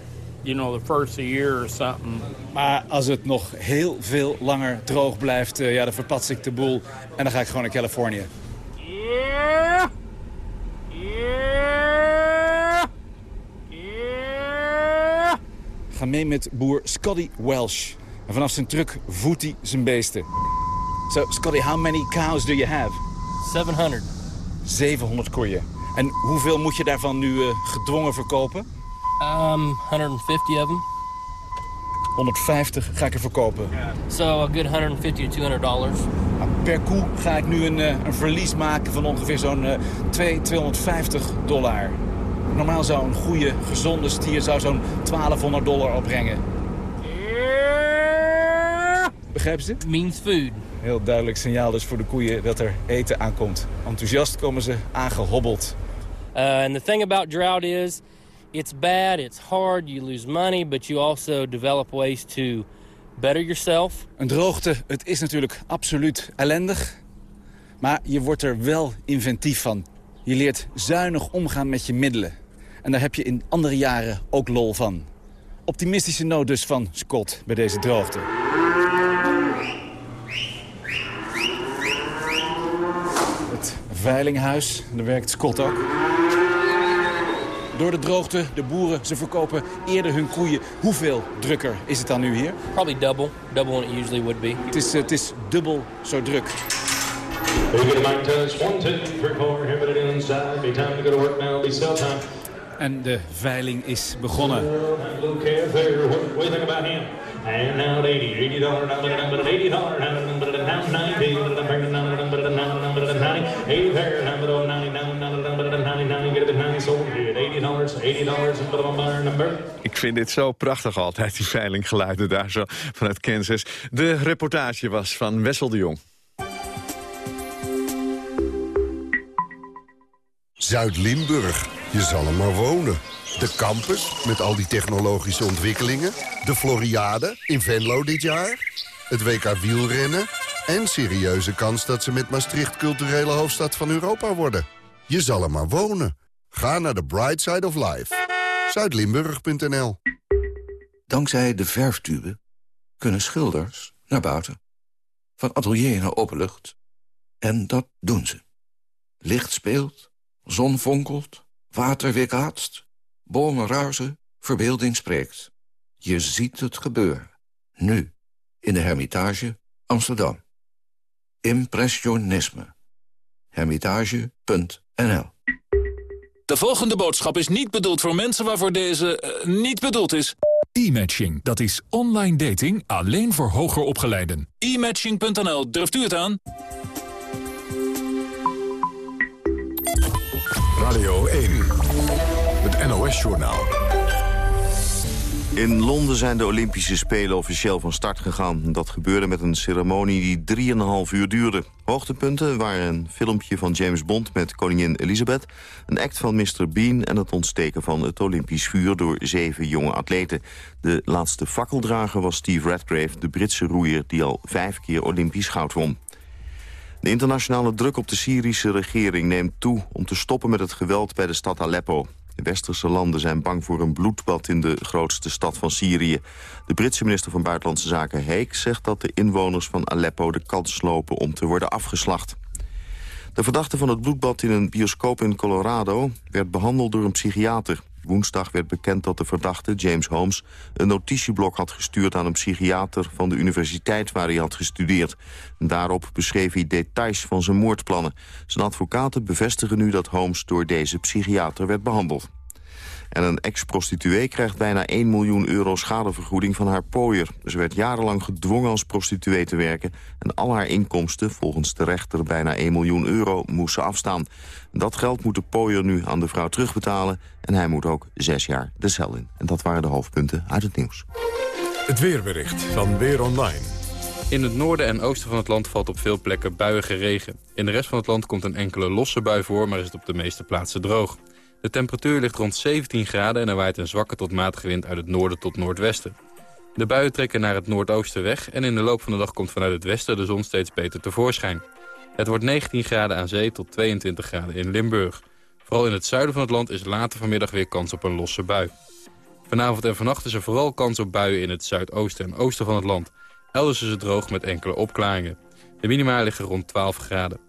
you know, the first year or something. Maar als het nog heel veel langer droog blijft, uh, ja, dan verpats ik de boel en dan ga ik gewoon naar Californië. Yeah! Yeah! Yeah! Ga mee met boer Scotty Welsh. En vanaf zijn truck voedt hij zijn beesten. So, Scotty, how many cows do you have? 700. 700 koeien. En hoeveel moet je daarvan nu uh, gedwongen verkopen? Um, 150 of them. 150 ga ik er verkopen. So a good 150 to 200 dollars. Per koe ga ik nu een, uh, een verlies maken van ongeveer zo'n uh, 250 dollar. Normaal zou een goede, gezonde stier zou zo'n 1200 dollar opbrengen. Begrijpen ze? Means food. Heel duidelijk signaal dus voor de koeien dat er eten aankomt. Enthousiast komen ze aangehobbeld. Uh, and the thing about drought is, it's bad, it's hard, you lose money, but you also develop ways to better yourself. Een droogte, het is natuurlijk absoluut ellendig. Maar je wordt er wel inventief van. Je leert zuinig omgaan met je middelen. En daar heb je in andere jaren ook lol van. Optimistische noot dus van Scott bij deze droogte. Het veilinghuis, daar werkt Scott ook. Door de droogte, de boeren, ze verkopen eerder hun koeien. Hoeveel drukker is het dan nu hier? Probably double. Double what it usually would be. Het is, het is dubbel zo druk. En de veiling is begonnen. Ik vind dit zo prachtig altijd, die veilinggeluiden daar zo vanuit Kansas. De reportage was van Wessel de Jong. Zuid-Limburg, je zal er maar wonen. De campus, met al die technologische ontwikkelingen. De Floriade, in Venlo dit jaar. Het WK wielrennen. En serieuze kans dat ze met Maastricht culturele hoofdstad van Europa worden. Je zal er maar wonen. Ga naar the bright side of life. Zuidlimburg.nl Dankzij de verftube kunnen schilders naar buiten. Van atelier naar openlucht. En dat doen ze. Licht speelt, zon fonkelt, water weerkaatst, bomen ruizen, verbeelding spreekt. Je ziet het gebeuren. Nu, in de Hermitage, Amsterdam. Impressionisme. Hermitage.nl De volgende boodschap is niet bedoeld voor mensen waarvoor deze eh, niet bedoeld is. E-matching, dat is online dating alleen voor hoger opgeleiden. E-matching.nl, durft u het aan? Radio 1, het NOS-journaal. In Londen zijn de Olympische Spelen officieel van start gegaan. Dat gebeurde met een ceremonie die 3,5 uur duurde. Hoogtepunten waren een filmpje van James Bond met koningin Elizabeth... een act van Mr. Bean en het ontsteken van het Olympisch vuur... door zeven jonge atleten. De laatste fakkeldrager was Steve Redgrave, de Britse roeier... die al vijf keer Olympisch goud won. De internationale druk op de Syrische regering neemt toe... om te stoppen met het geweld bij de stad Aleppo. Westerse landen zijn bang voor een bloedbad in de grootste stad van Syrië. De Britse minister van Buitenlandse Zaken Heek zegt dat de inwoners van Aleppo de kans lopen om te worden afgeslacht. De verdachte van het bloedbad in een bioscoop in Colorado werd behandeld door een psychiater. Woensdag werd bekend dat de verdachte, James Holmes... een notitieblok had gestuurd aan een psychiater van de universiteit waar hij had gestudeerd. Daarop beschreef hij details van zijn moordplannen. Zijn advocaten bevestigen nu dat Holmes door deze psychiater werd behandeld. En een ex-prostituee krijgt bijna 1 miljoen euro schadevergoeding van haar pooier. Ze werd jarenlang gedwongen als prostituee te werken... en al haar inkomsten, volgens de rechter bijna 1 miljoen euro, moest ze afstaan. Dat geld moet de pooier nu aan de vrouw terugbetalen... en hij moet ook zes jaar de cel in. En dat waren de hoofdpunten uit het nieuws. Het weerbericht van Weer Online. In het noorden en oosten van het land valt op veel plekken buiige regen. In de rest van het land komt een enkele losse bui voor, maar is het op de meeste plaatsen droog. De temperatuur ligt rond 17 graden en er waait een zwakke tot matige wind uit het noorden tot noordwesten. De buien trekken naar het noordoosten weg en in de loop van de dag komt vanuit het westen de zon steeds beter tevoorschijn. Het wordt 19 graden aan zee tot 22 graden in Limburg. Vooral in het zuiden van het land is later vanmiddag weer kans op een losse bui. Vanavond en vannacht is er vooral kans op buien in het zuidoosten en oosten van het land. Elders is het droog met enkele opklaringen. De minima liggen rond 12 graden.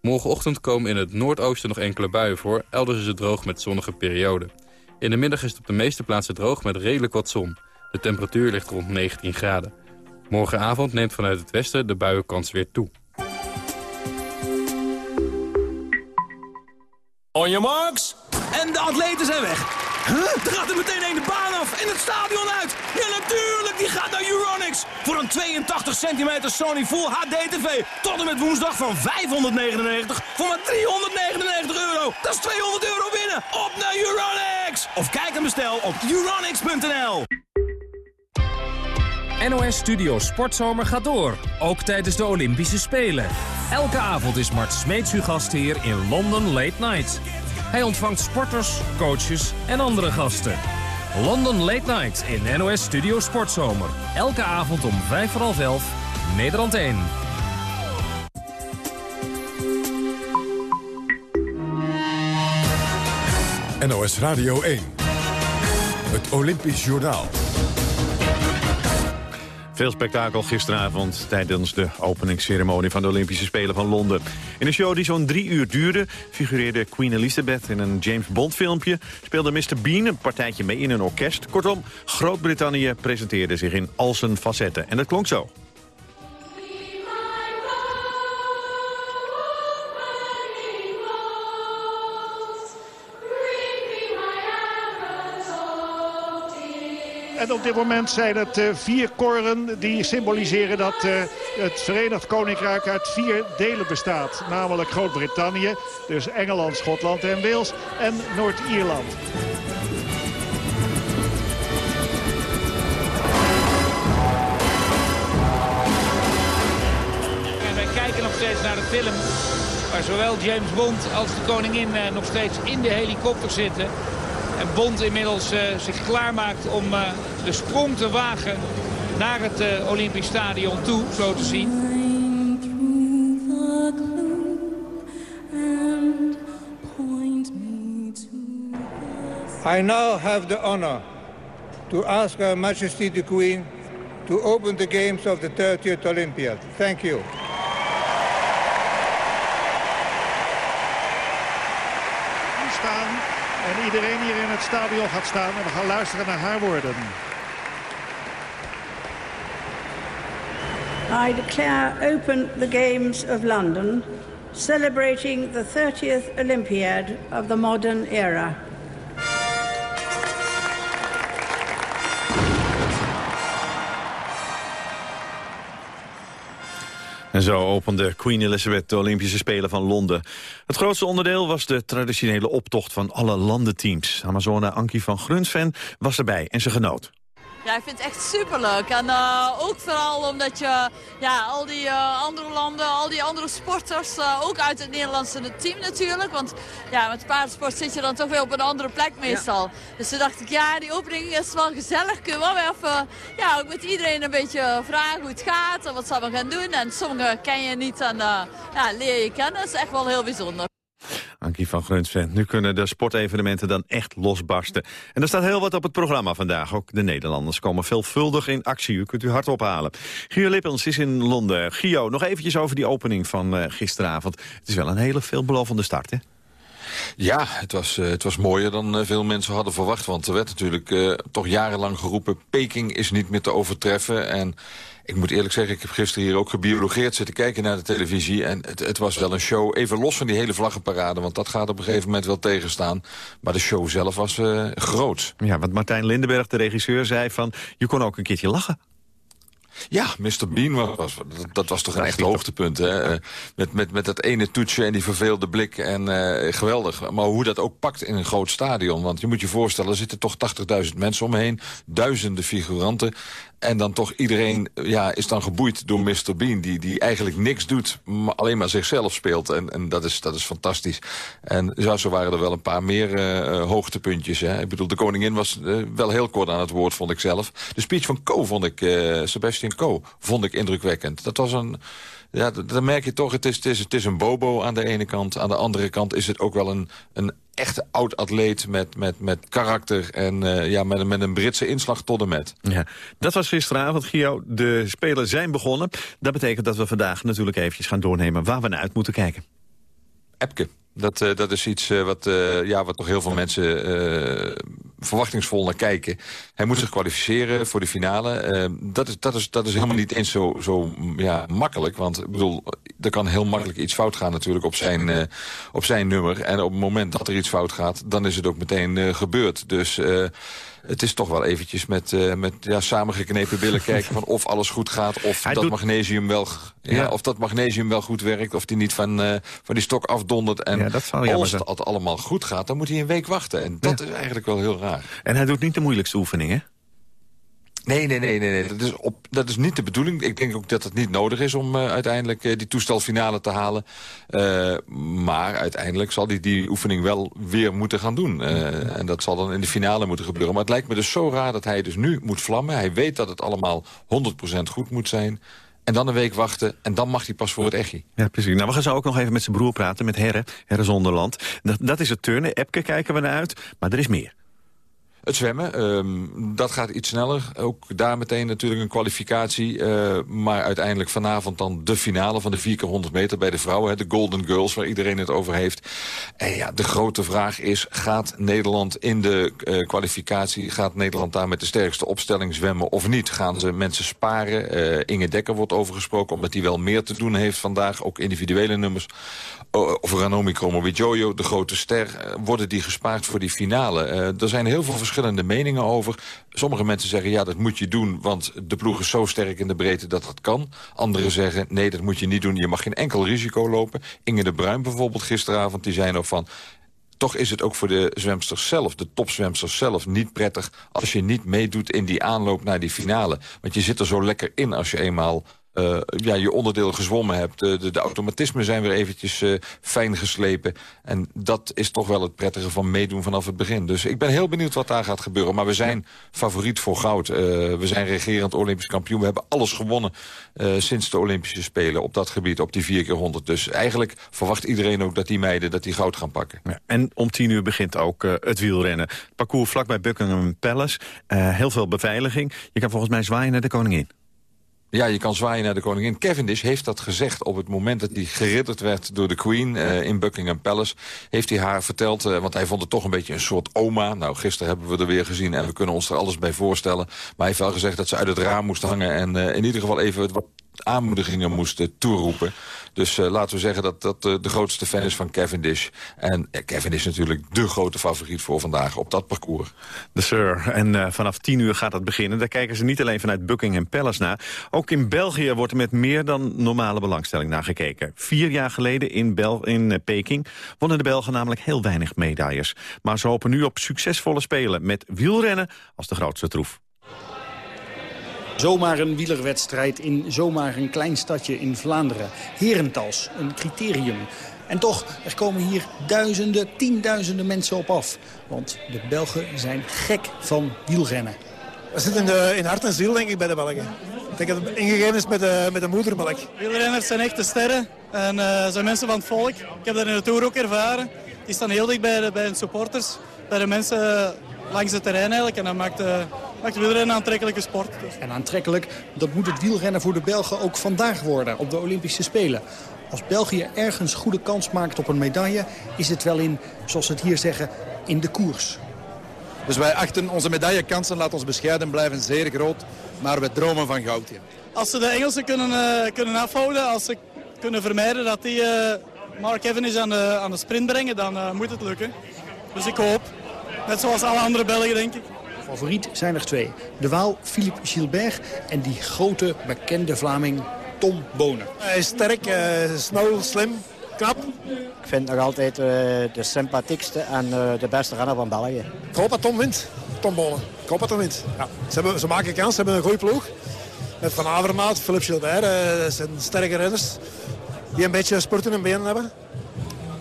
Morgenochtend komen in het noordoosten nog enkele buien voor. Elders is het droog met zonnige perioden. In de middag is het op de meeste plaatsen droog met redelijk wat zon. De temperatuur ligt rond 19 graden. Morgenavond neemt vanuit het westen de buienkans weer toe. On your marks. En de atleten zijn weg. Huh? Er gaat er meteen een de baan af en het stadion uit. Ja, natuurlijk, die gaat naar Euronics. Voor een 82 centimeter Sony Full HD TV. Tot en met woensdag van 599 voor maar 399 euro. Dat is 200 euro winnen. Op naar Euronics. Of kijk en bestel op euronics.nl. NOS Studio Sportzomer gaat door, ook tijdens de Olympische Spelen. Elke avond is Mart Smeets uw gastheer in London Late Night. Hij ontvangt sporters, coaches en andere gasten. London Late Night in NOS Studio Sportzomer. Elke avond om 5 voor half 11, Nederland 1. NOS Radio 1. Het Olympisch Journaal. Veel spektakel gisteravond tijdens de openingsceremonie van de Olympische Spelen van Londen. In een show die zo'n drie uur duurde figureerde Queen Elizabeth in een James Bond filmpje. Speelde Mr. Bean een partijtje mee in een orkest. Kortom, Groot-Brittannië presenteerde zich in al zijn facetten. En dat klonk zo. En op dit moment zijn het uh, vier koren die symboliseren dat uh, het Verenigd Koninkrijk uit vier delen bestaat. Namelijk Groot-Brittannië, dus Engeland, Schotland en Wales en Noord-Ierland. En wij kijken nog steeds naar de film waar zowel James Bond als de koningin uh, nog steeds in de helikopter zitten. En Bond inmiddels uh, zich klaarmaakt om uh, de sprong te wagen naar het Olympisch Stadion toe, zo te zien. I now have the honor to ask Her Majesty the Queen to open the games of the 30th Olympiad. Thank you. Staan en iedereen hier in het stadion gaat staan en we gaan luisteren naar haar woorden. I declare open the Games of London, celebrating the 30th Olympiad of the modern era. En zo opende Queen Elizabeth de Olympische Spelen van Londen. Het grootste onderdeel was de traditionele optocht van alle landenteams. Amazone Ankie van Grunsven was erbij en ze genoot. Ja, ik vind het echt superleuk. En uh, ook vooral omdat je ja, al die uh, andere landen, al die andere sporters, uh, ook uit het Nederlandse team natuurlijk. Want ja, met paardensport zit je dan toch weer op een andere plek meestal. Ja. Dus toen dacht ik, ja, die opening is wel gezellig. Kunnen we wel even ja, ook met iedereen een beetje vragen hoe het gaat en wat ze allemaal gaan doen. En sommigen ken je niet en ja, leer je kennen. Dat is echt wel heel bijzonder. Ankie van Grunsven. Nu kunnen de sportevenementen dan echt losbarsten. En er staat heel wat op het programma vandaag. Ook de Nederlanders komen veelvuldig in actie. U kunt u hard ophalen. Gio Lippens is in Londen. Gio, nog eventjes over die opening van uh, gisteravond. Het is wel een hele veelbelovende start, hè? Ja, het was, uh, het was mooier dan uh, veel mensen hadden verwacht. Want er werd natuurlijk toch jarenlang geroepen... Peking is niet meer te overtreffen. En ik moet eerlijk zeggen, ik heb gisteren hier ook gebiologeerd zitten kijken naar de televisie. En het, het, was wel een show, even los van die hele vlaggenparade. Want dat gaat op een gegeven moment wel tegenstaan. Maar de show zelf was uh, groot. Ja, want Martijn Lindenberg, de regisseur, zei van... je kon ook een keertje lachen. Ja, Mr. Bean was, was dat, dat, was toch een echt hoogtepunt. Hè? Met, met, met dat ene toetsje en die verveelde blik. En uh, geweldig. Maar hoe dat ook pakt in een groot stadion. Want je moet je voorstellen, er zitten toch 80.000 mensen omheen. Duizenden figuranten. En dan toch iedereen ja, is dan geboeid door Mr. Bean... die, die eigenlijk niks doet, maar alleen maar zichzelf speelt. En, en dat, is, dat is fantastisch. En zo, zo waren er wel een paar meer uh, hoogtepuntjes. Hè. Ik bedoel, de koningin was uh, wel heel kort aan het woord, vond ik zelf. De speech van Co vond ik, Sebastian Co, vond ik indrukwekkend. Dat was een... Ja, dan merk je toch, het is, het, is, het is een bobo aan de ene kant. Aan de andere kant is het ook wel een, een echte oud-atleet met, met, met karakter... en uh, ja, met, een, met een Britse inslag tot en met. Ja, dat was gisteravond, Gio. De Spelen zijn begonnen. Dat betekent dat we vandaag natuurlijk eventjes gaan doornemen... waar we naar uit moeten kijken. Epke. Dat, uh, dat is iets uh, wat, uh, ja, wat toch heel veel mensen verwachtingsvol naar kijken. Hij moet zich kwalificeren voor de finale. dat, is, dat, is, dat is helemaal niet eens zo, zo ja, makkelijk. Want ik bedoel, er kan heel makkelijk iets fout gaan natuurlijk op zijn, op zijn nummer. En op het moment dat er iets fout gaat, dan is het ook meteen gebeurd. Dus het is toch wel eventjes met, uh, met ja, samengeknepen billen kijken... van of alles goed gaat, of dat, magnesium wel, ja, ja. of dat magnesium wel goed werkt... of die niet van, uh, van die stok afdondert. En ja, dat als het allemaal goed gaat, dan moet hij een week wachten. En dat is eigenlijk wel heel raar. En hij doet niet de moeilijkste oefeningen? Nee, nee, nee, nee, nee. Dat, is op, dat is niet de bedoeling. Ik denk ook dat het niet nodig is om uh, uiteindelijk uh, die toestelfinale te halen. Uh, maar uiteindelijk zal die, die oefening wel weer moeten gaan doen. en dat zal dan in de finale moeten gebeuren. Maar het lijkt me dus zo raar dat hij dus nu moet vlammen. Hij weet dat het allemaal 100% goed moet zijn. En dan een week wachten en dan mag hij pas voor het echi. Ja, precies. Nou, we gaan zo ook nog even met zijn broer praten, met Herre, Herre Zonderland. Dat, dat is het turnen. Epke kijken we naar uit, maar er is meer. Het zwemmen, um, dat gaat iets sneller. Ook daar meteen natuurlijk een kwalificatie. Uh, maar uiteindelijk vanavond dan de finale van de 4 keer 100 meter bij de vrouwen. De Golden Girls, waar iedereen het over heeft. En ja, de grote vraag is, gaat Nederland in de uh, kwalificatie... gaat Nederland daar met de sterkste opstelling zwemmen of niet? Gaan ze mensen sparen? Uh, Inge Dekker wordt overgesproken, omdat hij wel meer te doen heeft vandaag. Ook individuele nummers. of Ranomi Kromowidjojo, de grote ster. worden die gespaard voor die finale? er zijn heel veel verschillende verschillende meningen over. Sommige mensen zeggen, ja, dat moet je doen... want de ploeg is zo sterk in de breedte dat dat kan. Anderen zeggen, nee, dat moet je niet doen. Je mag geen enkel risico lopen. Inge de Bruin bijvoorbeeld gisteravond, die zei nog van toch is het ook voor de zwemsters zelf, de topzwemsters zelf... niet prettig als je niet meedoet in die aanloop naar die finale. Want je zit er zo lekker in als je eenmaal uh, ja, je onderdeel gezwommen hebt. De, de, automatismen zijn weer eventjes uh, fijn geslepen. En dat is toch wel het prettige van meedoen vanaf het begin. Dus ik ben heel benieuwd wat daar gaat gebeuren. Maar we zijn favoriet voor goud. Uh, we zijn regerend Olympisch kampioen. We hebben alles gewonnen sinds de Olympische Spelen op dat gebied, op die 4 keer 100. Dus eigenlijk verwacht iedereen ook dat die meiden dat die goud gaan pakken. Ja, en om tien uur begint ook het wielrennen. Het parcours vlakbij Buckingham Palace. heel veel beveiliging. Je kan volgens mij zwaaien naar de koningin. Ja, je kan zwaaien naar de koningin. Cavendish heeft dat gezegd op het moment dat hij geridderd werd door de Queen uh, in Buckingham Palace. Heeft hij haar verteld, uh, want hij vond het toch een beetje een soort oma. Nou, gisteren hebben we er weer gezien en we kunnen ons er alles bij voorstellen. Maar hij heeft wel gezegd dat ze uit het raam moest hangen en uh, in ieder geval even wat aanmoedigingen moesten toeroepen. Dus uh, laten we zeggen dat dat uh, de grootste fan is van Cavendish. En Kevin is natuurlijk de grote favoriet voor vandaag op dat parcours. De Sir. En vanaf 10 uur gaat dat beginnen. Daar kijken ze niet alleen vanuit Buckingham Palace naar. Ook in België wordt er met meer dan normale belangstelling naar gekeken. Vier jaar geleden in, Bel in Peking wonnen de Belgen namelijk heel weinig medailles. Maar ze hopen nu op succesvolle spelen met wielrennen als de grootste troef. Zomaar een wielerwedstrijd in zomaar een klein stadje in Vlaanderen. Herentals, een criterium. En toch, er komen hier duizenden, tienduizenden mensen op af. Want de Belgen zijn gek van wielrennen. We zitten in, de, in hart en ziel, denk ik, bij de Belgen. Ik denk dat het ingegeven is met de, met de moedermelk. Wielrenners zijn echte sterren en uh, zijn mensen van het volk. Ik heb dat in de Tour ook ervaren. Die staan heel dicht bij de, bij de supporters, bij de mensen langs het terrein eigenlijk. En dat maakt, uh, maakt wielrennen een aantrekkelijke sport. Dus. En aantrekkelijk, dat moet het wielrennen voor de Belgen ook vandaag worden op de Olympische Spelen. Als België ergens goede kans maakt op een medaille... is het wel in, zoals ze het hier zeggen, in de koers. Dus wij achten onze medaillekansen, laat ons bescheiden blijven, zeer groot. Maar we dromen van goud. Ja. Als ze de Engelsen kunnen, uh, kunnen afhouden, als ze kunnen vermijden dat die uh, Mark Evans aan de, aan de sprint brengen... dan uh, moet het lukken. Dus ik hoop Net zoals alle andere Belgen, denk ik. Favoriet zijn er twee. De Waal Philippe Gilbert en die grote bekende Vlaming Tom Bonen. Hij is sterk, uh, snel, slim, knap. Ik vind nog altijd uh, de sympathiekste en uh, de beste renner van België. Ik hoop dat Tom wint, Tom Bonen. Ik hoop dat hij wint. Ja. Ze, hebben, ze maken kans, ze hebben een goede ploeg. Met Van Avermaat, Philippe Gilbert, zijn sterke renners. Die een beetje sport in hun benen hebben.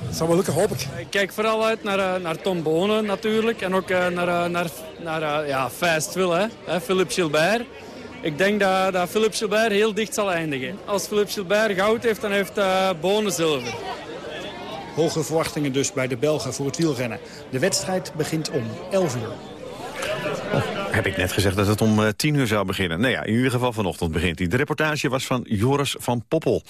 Dat zal wel lukken, hoop ik. Ik kijk vooral uit naar, naar Tom Bonen natuurlijk. En ook naar, naar, naar ja, Fast Will, hè. Philippe Gilbert. Ik denk dat, dat Philippe Gilbert heel dicht zal eindigen. Als Philippe Gilbert goud heeft, dan heeft uh, Bonen zilver. Hoge verwachtingen dus bij de Belgen voor het wielrennen. De wedstrijd begint om 11 uur. Oh, heb ik net gezegd dat het om uh, 10 uur zou beginnen? Nou ja, in ieder geval vanochtend begint hij. De reportage was van Joris van Poppel.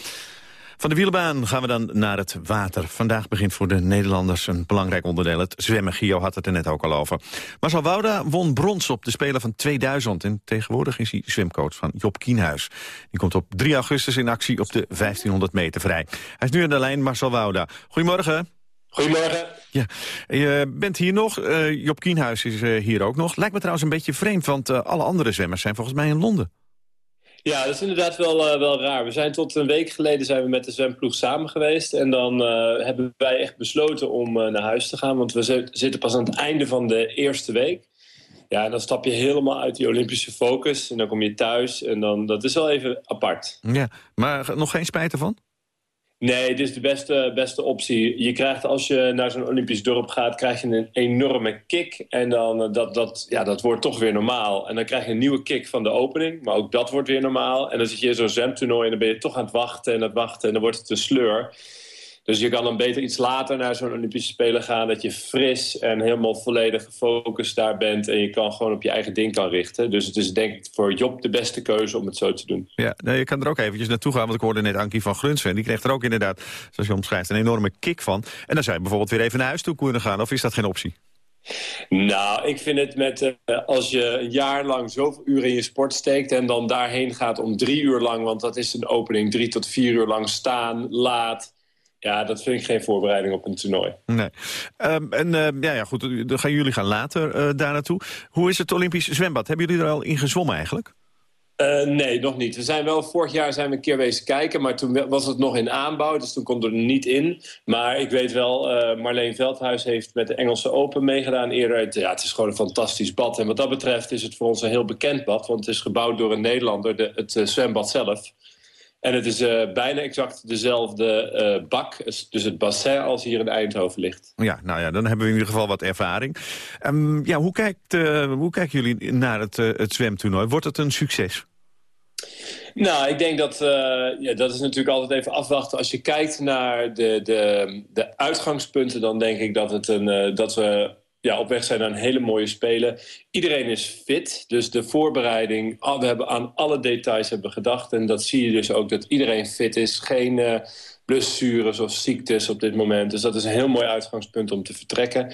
Van de wielbaan gaan we dan naar het water. Vandaag begint voor de Nederlanders een belangrijk onderdeel. Het zwemmen, Gio had het er net ook al over. Marcel Wouda won brons op de Spelen van 2000. En tegenwoordig is hij zwemcoach van Job Kienhuis. Die komt op 3 augustus in actie op de 1500 meter vrij. Hij is nu aan de lijn, Marcel Wouda. Goedemorgen. Goedemorgen. Ja, je bent hier nog. Uh, Job Kienhuis is uh, hier ook nog. Lijkt me trouwens een beetje vreemd, want uh, alle andere zwemmers zijn volgens mij in Londen. Ja, dat is inderdaad wel, uh, wel raar. We zijn tot een week geleden zijn we met de zwemploeg samen geweest. En dan uh, hebben wij echt besloten om uh, naar huis te gaan. Want we zitten pas aan het einde van de eerste week. Ja, en dan stap je helemaal uit die Olympische focus. En dan kom je thuis. En dan, dat is wel even apart. Ja, maar nog geen spijt ervan? Nee, dit is de beste, beste optie. Je krijgt als je naar zo'n Olympisch dorp gaat, krijg je een enorme kick. En dan, dat, dat, ja, dat wordt toch weer normaal. En dan krijg je een nieuwe kick van de opening. Maar ook dat wordt weer normaal. En dan zit je in zo'n zwemtoernooi en dan ben je toch aan het wachten en het wachten. En dan wordt het een sleur. Dus je kan dan beter iets later naar zo'n Olympische Spelen gaan... dat je fris en helemaal volledig gefocust daar bent... en je kan gewoon op je eigen ding kan richten. Dus het is denk ik voor Job de beste keuze om het zo te doen. Ja, nee, je kan er ook eventjes naartoe gaan, want ik hoorde net Ankie van Grunsven. Die kreeg er ook inderdaad, zoals je omschrijft, een enorme kick van. En dan zou je bijvoorbeeld weer even naar huis toe kunnen gaan, of is dat geen optie? Nou, ik vind het met uh, als je een jaar lang zoveel uren in je sport steekt... en dan daarheen gaat om drie uur lang, want dat is een opening... drie tot vier uur lang staan, laat Ja, dat vind ik geen voorbereiding op een toernooi. Nee. Um, en uh, ja, ja, goed, dan gaan jullie gaan later uh, daar naartoe. Hoe is het Olympisch zwembad? Hebben jullie er al in gezwommen eigenlijk? Uh, nee, nog niet. We zijn wel, vorig jaar zijn we een keer wezen kijken, maar toen was het nog in aanbouw, dus toen we er niet in. Maar ik weet wel, uh, Marleen Veldhuis heeft met de Engelse Open meegedaan eerder. Ja, het is gewoon een fantastisch bad. En wat dat betreft is het voor ons een heel bekend bad, want het is gebouwd door een Nederlander, de, het uh, zwembad zelf. En het is uh, bijna exact dezelfde uh, bak, dus het bassin, als hier in Eindhoven ligt. Ja, nou ja, dan hebben we in ieder geval wat ervaring. Um, ja, hoe, kijkt, uh, hoe kijken jullie naar het, het zwemtoernooi? Wordt het een succes? Nou, ik denk dat, uh, ja, dat is natuurlijk altijd even afwachten. Als je kijkt naar de, de, de uitgangspunten, dan denk ik dat, het een, uh, dat we ja, op weg zijn naar een hele mooie spelen. Iedereen is fit, dus de voorbereiding, we hebben aan alle details hebben gedacht. En dat zie je dus ook, dat iedereen fit is. Geen uh, blessures of ziektes op dit moment. Dus dat is een heel mooi uitgangspunt om te vertrekken.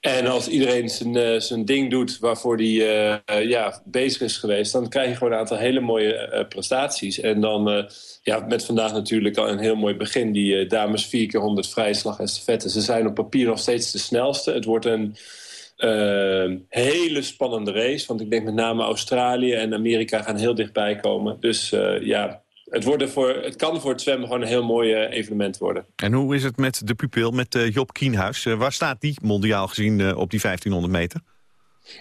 En als iedereen zijn, uh, zijn ding doet waarvoor hij uh, ja, bezig is geweest... dan krijg je gewoon een aantal hele mooie prestaties. En dan ja, met vandaag natuurlijk al een heel mooi begin. Die dames 4 keer 100 vrijslag en stafette. Ze zijn op papier nog steeds de snelste. Het wordt een... Hele spannende race. Want ik denk met name Australië en Amerika gaan heel dichtbij komen. Dus ja, het, voor, het kan voor het zwemmen gewoon een heel mooi uh, evenement worden. En hoe is het met de pupil, met Job Kienhuis? waar staat die mondiaal gezien op die 1500 meter?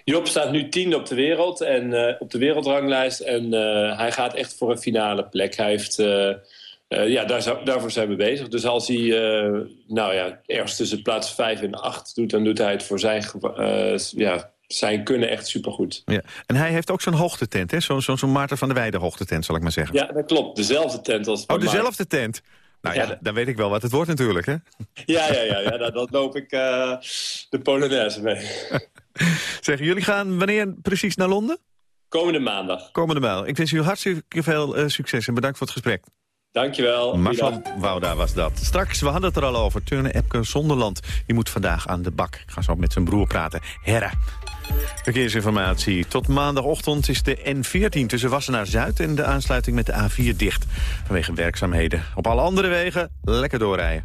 Job staat nu tiende op de wereld en op de wereldranglijst. En hij gaat echt voor een finale plek. Hij heeft... Uh, ja, daar daarvoor zijn we bezig. Dus als hij nou ja, ergens tussen plaats 5 en 8 doet... dan doet hij het voor zijn, ja, zijn kunnen echt supergoed. Ja. En hij heeft ook zo'n hoogtetent, hè? Zo'n zo, zo Maarten van der Weijden hoogtetent, zal ik maar zeggen. Ja, dat klopt. Dezelfde tent als... Oh, dezelfde tent? Nou ja, ja, dan weet ik wel wat het wordt natuurlijk, hè? Ja, ja, ja, ja dan loop ik de Polonaise mee. Zeggen jullie gaan wanneer precies naar Londen? Komende maandag. Komende maandag. Ik wens u hartstikke veel succes en bedankt voor het gesprek. Dankjewel. Marcel Wouda was dat. Straks, we hadden het er al over. Turnen Epke Zonderland. Die moet vandaag aan de bak. Ik ga zo met zijn broer praten. Herre. Verkeersinformatie. Tot maandagochtend is de N14 tussen Wassenaar Zuid... en de aansluiting met de A4 dicht. Vanwege werkzaamheden. Op alle andere wegen lekker doorrijden.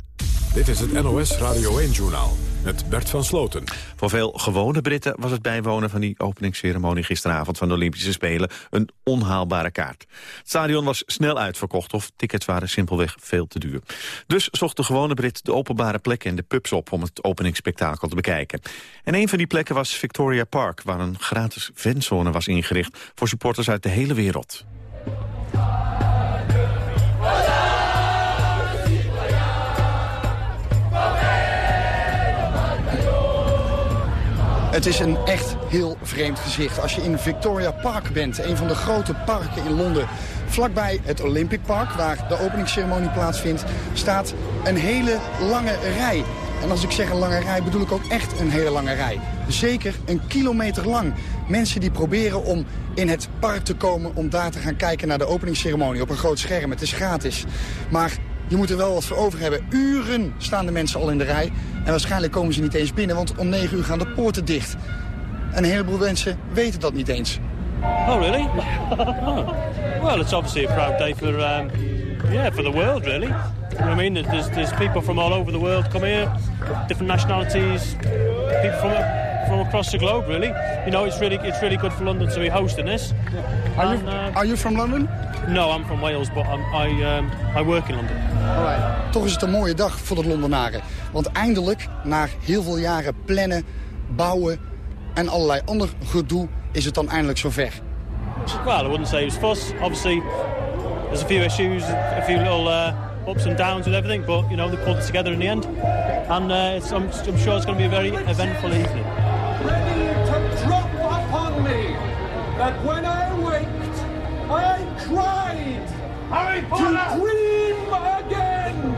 Dit is het NOS Radio 1-journaal met Bert van Sloten. Voor veel gewone Britten was het bijwonen van die openingsceremonie gisteravond van de Olympische Spelen een onhaalbare kaart. Het stadion was snel uitverkocht of tickets waren simpelweg veel te duur. Dus zocht de gewone Brit de openbare plekken en de pubs op om het openingsspektakel te bekijken. En een van die plekken was Victoria Park, waar een gratis fanzone was ingericht voor supporters uit de hele wereld. Het is een echt heel vreemd gezicht. Als je in Victoria Park bent, een van de grote parken in Londen... vlakbij het Olympic Park, waar de openingsceremonie plaatsvindt... staat een hele lange rij. En als ik zeg een lange rij, bedoel ik ook echt een hele lange rij. Zeker een kilometer lang. Mensen die proberen om in het park te komen... om daar te gaan kijken naar de openingsceremonie op een groot scherm. Het is gratis. Maar je moet er wel wat voor over hebben. Uren staan de mensen al in de rij. En waarschijnlijk komen ze niet eens binnen, want om 9 uur gaan de poorten dicht. En een heleboel mensen weten dat niet eens. Oh, really? oh. Well, it's obviously a proud day for, um, yeah, for the world, really. You know what I mean? There's, there's people from all over the world come here, different nationalities, people from from across the globe, really. You know, it's really it's really good for London to be hosting this. Are and, you uh, are you from London? No, I'm from Wales, but I'm, I um, I work in London. Alright. Toch is het een mooie dag voor de Londenaren, want eindelijk na heel veel jaren plannen, bouwen en allerlei ander gedoe is het dan eindelijk zover. Well, I wouldn't say it was fuss. Obviously, there's a few issues, a few little. Uh, ups and downs with everything, but you know they pulled it together in the end, and uh, it's, I'm, I'm sure it's going to be a very eventful evening. Ready to drop upon me that when I waked, I cried Harry to dream again.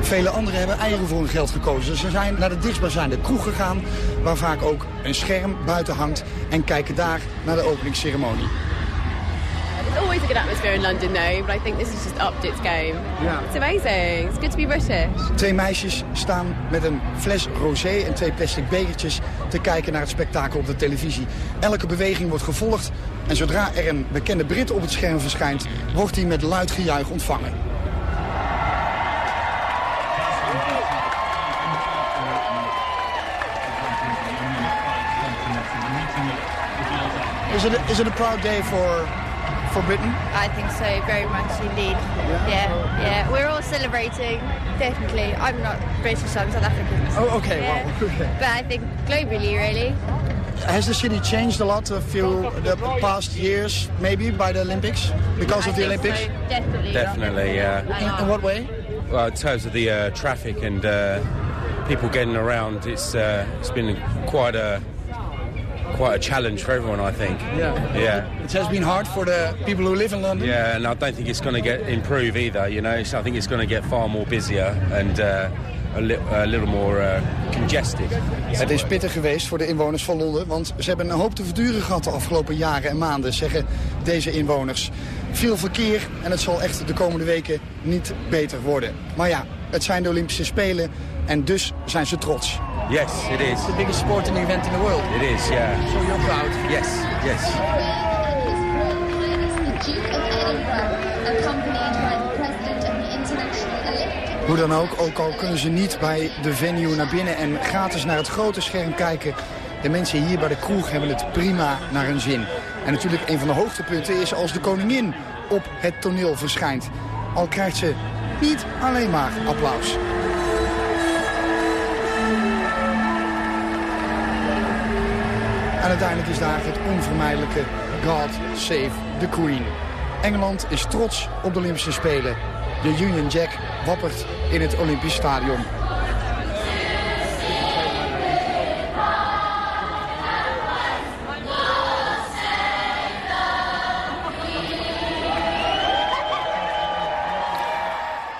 Vele anderen hebben eieren voor hun geld gekozen. Ze zijn naar de dichtstbijzijnde kroeg gegaan, waar vaak ook een scherm buiten hangt, en kijken daar naar de openingsceremonie always a good atmosphere in London though, but I think this has just upped its game. It's amazing. It's good to be British. Twee meisjes staan met een fles rosé en twee plastic bekertjes te kijken naar het spektakel op de televisie. Elke beweging wordt gevolgd en zodra er een bekende Brit op het scherm verschijnt, wordt hij met luid gejuich ontvangen. Is it is it a proud day for for Britain? I think so, very much indeed. Yeah, yeah. We're all celebrating, definitely. I'm not British, I'm South African. Oh, okay, Yeah. well, okay. But I think globally, really. Has the city changed a lot a few the past years, maybe by the Olympics, because I of the think Olympics? So, definitely. Definitely, yeah. In, in what way? Well, in terms of the uh, traffic and uh, people getting around, it's uh, it's been quite a quite a challenge for everyone, I think. Yeah. Yeah. It has been hard for the people who live in London. Yeah, and I don't think it's going to get improve either. You know, so I think it's going to get far more busier and uh, a, li a little more uh, congested. Het is pittig geweest voor de inwoners van Londen, want ze hebben een hoop te verduren gehad de afgelopen jaren en maanden, zeggen deze inwoners. Veel verkeer en het zal echt de komende weken niet beter worden. Maar ja, het zijn de Olympische Spelen en dus zijn ze trots. Yes, it is. The biggest sporting event in the world. It is, yeah. So you're proud? Yes, yes. Hoe dan ook, ook al kunnen ze niet bij de venue naar binnen en gratis naar het grote scherm kijken. De mensen hier bij de kroeg hebben het prima naar hun zin. En natuurlijk een van de hoogtepunten is als de koningin op het toneel verschijnt. Al krijgt ze niet alleen maar applaus. En uiteindelijk is daar het onvermijdelijke God Save the Queen. Engeland is trots op de Olympische Spelen. De Union Jack wappert in het Olympisch Stadion.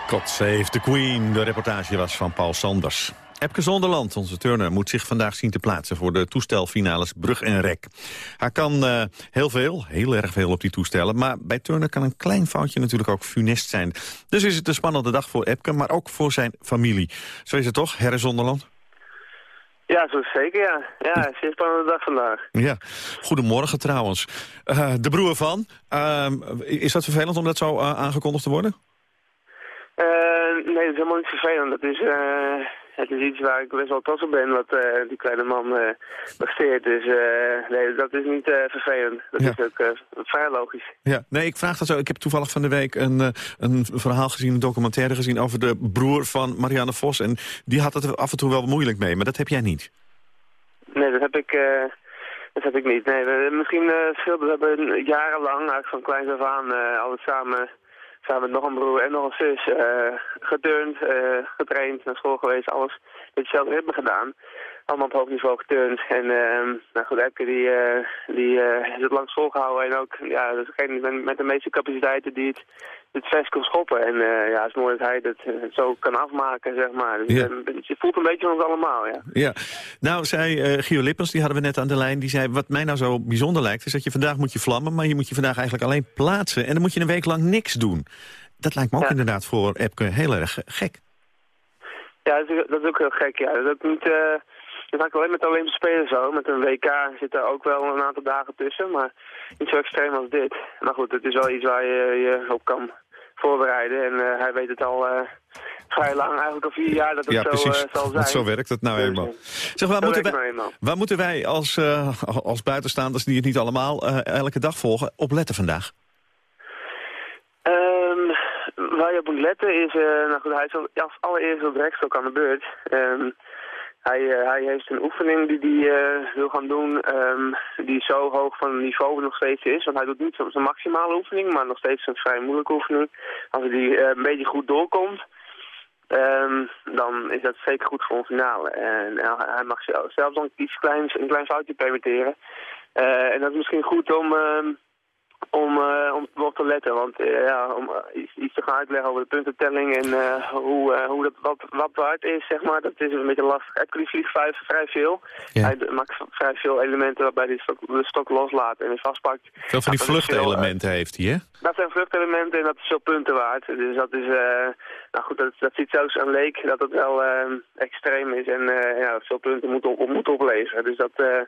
God save the Queen. De reportage was van Paul Sanders. Epke Zonderland, onze turner, moet zich vandaag zien te plaatsen... voor de toestelfinales Brug en Rek. Hij kan eh, heel veel, heel erg veel op die toestellen... maar bij turnen kan een klein foutje natuurlijk ook funest zijn. Dus is het een spannende dag voor Epke, maar ook voor zijn familie. Zo is het toch, Herre Zonderland? Ja, zo zeker, ja. Ja, het is een spannende dag vandaag. Ja, goedemorgen trouwens. Eh, de broer van, ehm, is dat vervelend om dat zo eh, aangekondigd te worden? Nee, dat is helemaal niet vervelend. Dat is, het is iets waar ik best wel trots op ben, wat eh, die kleine man eh presteert. Dus eh, nee, dat is niet vervelend. Dat Ja. is ook vrij logisch. Ja, nee, ik vraag dat zo. Ik heb toevallig van de week een, een verhaal gezien, een documentaire gezien... over de broer van Marianne Vos. En die had het er af en toe wel moeilijk mee, maar dat heb jij niet. Nee, dat heb ik, eh, dat heb ik niet. Nee, we, misschien scheelt, we hebben jarenlang, eigenlijk van kleins af aan, altijd samen, samen met nog een broer en nog een zus, eh, getraind, naar school geweest, alles met hetzelfde ritme gedaan. Allemaal op hoog niveau geturnd. En ehm nou goed, Epke die, eh die eh heeft het lang volgehouden en ook, ja, dat is degene met, met de meeste capaciteiten die het, het vers kon schoppen. En eh, ja, het is mooi dat hij dat zo kan afmaken, zeg maar. Dus, Ja. je voelt een beetje van ons allemaal, ja. Ja, nou zei Gio Lippens, die hadden we net aan de lijn... die zei, wat mij nou zo bijzonder lijkt... is dat je vandaag moet je vlammen... maar je moet je vandaag eigenlijk alleen plaatsen. En dan moet je een week lang niks doen. Dat lijkt me ook inderdaad voor Epke heel erg gek. Ja, dat is, dat is ook heel gek, ja. Dat is ook niet... eh dat hangt alleen met de Olympische Spelen zo. Met een WK zit er ook wel een aantal dagen tussen, maar niet zo extreem als dit. Maar goed, het is wel iets waar je je op kan voorbereiden. En eh, hij weet het al eh, vrij lang, eigenlijk al vier jaar, dat het ja, zo precies. eh, zal zijn. Want zo werkt het nou Dus, eenmaal. Zeg, waar moeten, het wij, nou waar moeten wij als, eh, als buitenstaanders... die het niet allemaal elke dag volgen, op letten vandaag? Ehm, waar je op moet letten is, nou goed, hij is al- als allereerst op rekstok aan de beurt. Ehm, hij, eh, hij heeft een oefening die hij eh, wil gaan doen, ehm, die zo hoog van niveau nog steeds is. Want hij doet niet zo- zijn maximale oefening, maar nog steeds een vrij moeilijke oefening. Als hij die eh, een beetje goed doorkomt, ehm, dan is dat zeker goed voor een finale. En hij mag zelf- zelfs nog iets kleins, een klein foutje permitteren. En dat is misschien goed om... ehm, om, eh, om erop te letten. Want eh, ja, om eh, iets, iets te gaan uitleggen over de puntentelling en hoe, hoe dat wat, wat waard is, zeg maar, dat is een beetje lastig. Die vliegt vrij, vrij veel. Hij maakt vrij veel elementen waarbij hij de stok, de stok loslaat en weer vastpakt. Veel van die eh, vluchtelementen heeft hij, hè? dat zijn vluchtelementen en dat is veel punten waard. Dus dat is, eh, nou goed, dat, dat ziet zelfs aan Leek dat het wel eh, extreem is en eh, ja, veel punten moet, op, moet opleveren. Dus dat eh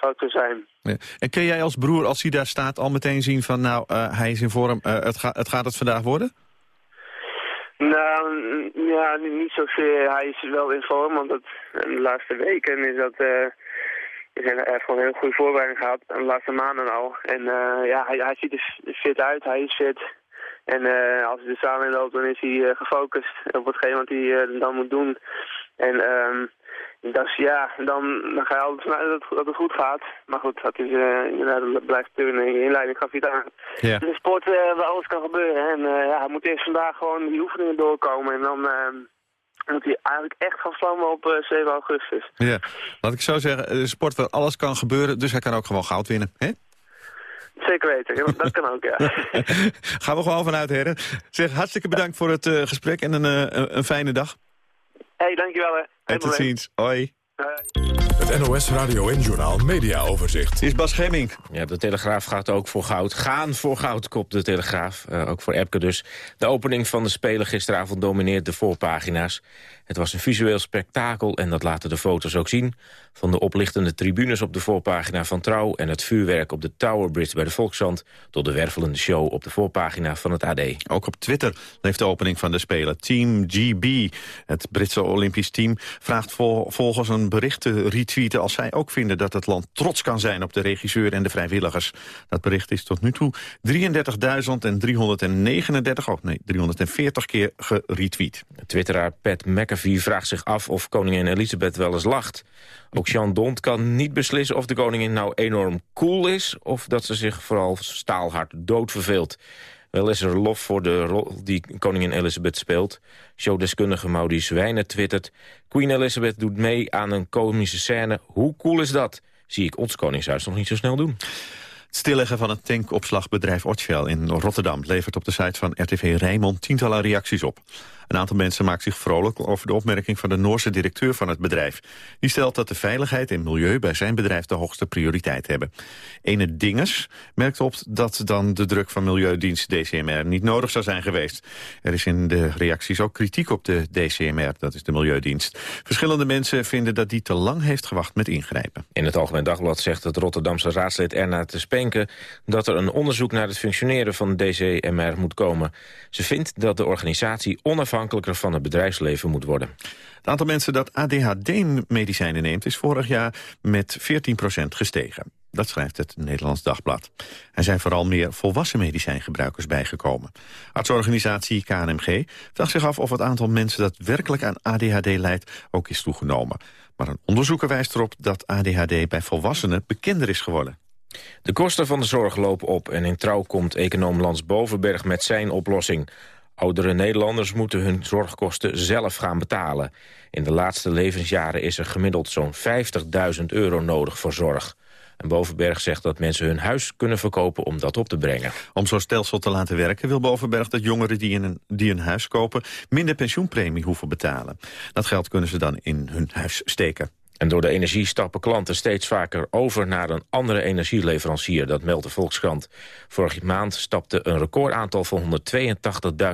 zou het zo zijn. Ja. En kun jij als broer, als hij daar staat, al meteen zien van... nou, eh, hij is in vorm, het, ga, het gaat het vandaag worden? Nou, ja, niet niet zozeer. Hij is wel in vorm, want dat, de laatste weken is dat... eh, hij heeft gewoon een hele goede voorbereiding gehad, de laatste maanden al. En ja, hij, hij ziet er fit uit, hij is fit. En als hij er samen loopt, dan is hij gefocust op hetgeen wat hij dan moet doen. En um, dus ja, dan, dan ga je altijd vanuit dat, dat het goed gaat. Maar goed, dat is uh, blijft turnen. In je inleiding gaf hij het aan. Ja. Het is een sport uh, waar alles kan gebeuren. En uh, ja, hij moet eerst vandaag gewoon die oefeningen doorkomen. En dan moet hij eigenlijk echt gaan vlammen op 7 augustus. Ja, laat ik zo zeggen, een sport waar alles kan gebeuren. Dus hij kan ook gewoon goud winnen, hè? Zeker weten, dat kan ook, ja. Gaan we gewoon vanuit, heren. Zeg, hartstikke bedankt voor het gesprek en een, een fijne dag. Hé, hey, dankjewel hè. En tot ziens. Hoi. Het NOS Radio en Journal Media Overzicht. Is Bas Gemming. Ja, de Telegraaf gaat ook voor goud. Gaan voor goud, kop de Telegraaf. Uh, ook voor Epke dus. De opening van de Spelen gisteravond domineert de voorpagina's. Het was een visueel spektakel en dat laten de foto's ook zien. Van de oplichtende tribunes op de voorpagina van Trouw... en het vuurwerk op de Tower Bridge bij de Volkszand... tot de wervelende show op de voorpagina van het AD. Ook op Twitter leeft de opening van de Spelen. Team GB, het Britse Olympisch team... vraagt volgens een bericht te retweeten... als zij ook vinden dat het land trots kan zijn op de regisseur en de vrijwilligers. Dat bericht is tot nu toe 33.339, oh nee, 340 keer geretweet. Twitteraar Pat McAfee vraagt zich af of koningin Elisabeth wel eens lacht. Ook Jean Dont kan niet beslissen of de koningin nou enorm cool is... of dat ze zich vooral staalhard doodverveelt. Wel is er lof voor de rol die koningin Elizabeth speelt. Showdeskundige Maudie Zwijnen twittert... Queen Elizabeth doet mee aan een komische scène. Hoe cool is dat? Zie ik ons koningshuis nog niet zo snel doen. Het stilleggen van het tankopslagbedrijf Otshell in Rotterdam... levert op de site van RTV Rijnmond tientallen reacties op. Een aantal mensen maakt zich vrolijk over de opmerking van de Noorse directeur van het bedrijf. Die stelt dat de veiligheid en milieu bij zijn bedrijf de hoogste prioriteit hebben. Ene Dingers merkt op dat dan de druk van Milieudienst DCMR niet nodig zou zijn geweest. Er is in de reacties ook kritiek op de DCMR, dat is de Milieudienst. Verschillende mensen vinden dat die te lang heeft gewacht met ingrijpen. In het Algemeen Dagblad zegt het Rotterdamse raadslid Erna te Spenken... dat er een onderzoek naar het functioneren van DCMR moet komen. Ze vindt dat de organisatie onafhankelijk onafhankelijker van het bedrijfsleven moet worden. Het aantal mensen dat ADHD-medicijnen neemt is vorig jaar met 14% gestegen. Dat schrijft het Nederlands Dagblad. Er zijn vooral meer volwassen medicijngebruikers bijgekomen. Artsorganisatie KNMG vraagt zich af of het aantal mensen dat werkelijk aan ADHD lijdt ook is toegenomen. Maar een onderzoeker wijst erop dat ADHD bij volwassenen bekender is geworden. De kosten van de zorg lopen op en in trouw komt econoom Lans Bovenberg met zijn oplossing. Oudere Nederlanders moeten hun zorgkosten zelf gaan betalen. In de laatste levensjaren is er gemiddeld zo'n 50.000 euro nodig voor zorg. En Bovenberg zegt dat mensen hun huis kunnen verkopen om dat op te brengen. Om zo'n stelsel te laten werken wil Bovenberg dat jongeren die een, die een huis kopen... minder pensioenpremie hoeven betalen. Dat geld kunnen ze dan in hun huis steken. En door de energie stappen klanten steeds vaker over naar een andere energieleverancier. Dat meldt de Volkskrant. Vorige maand stapte een recordaantal van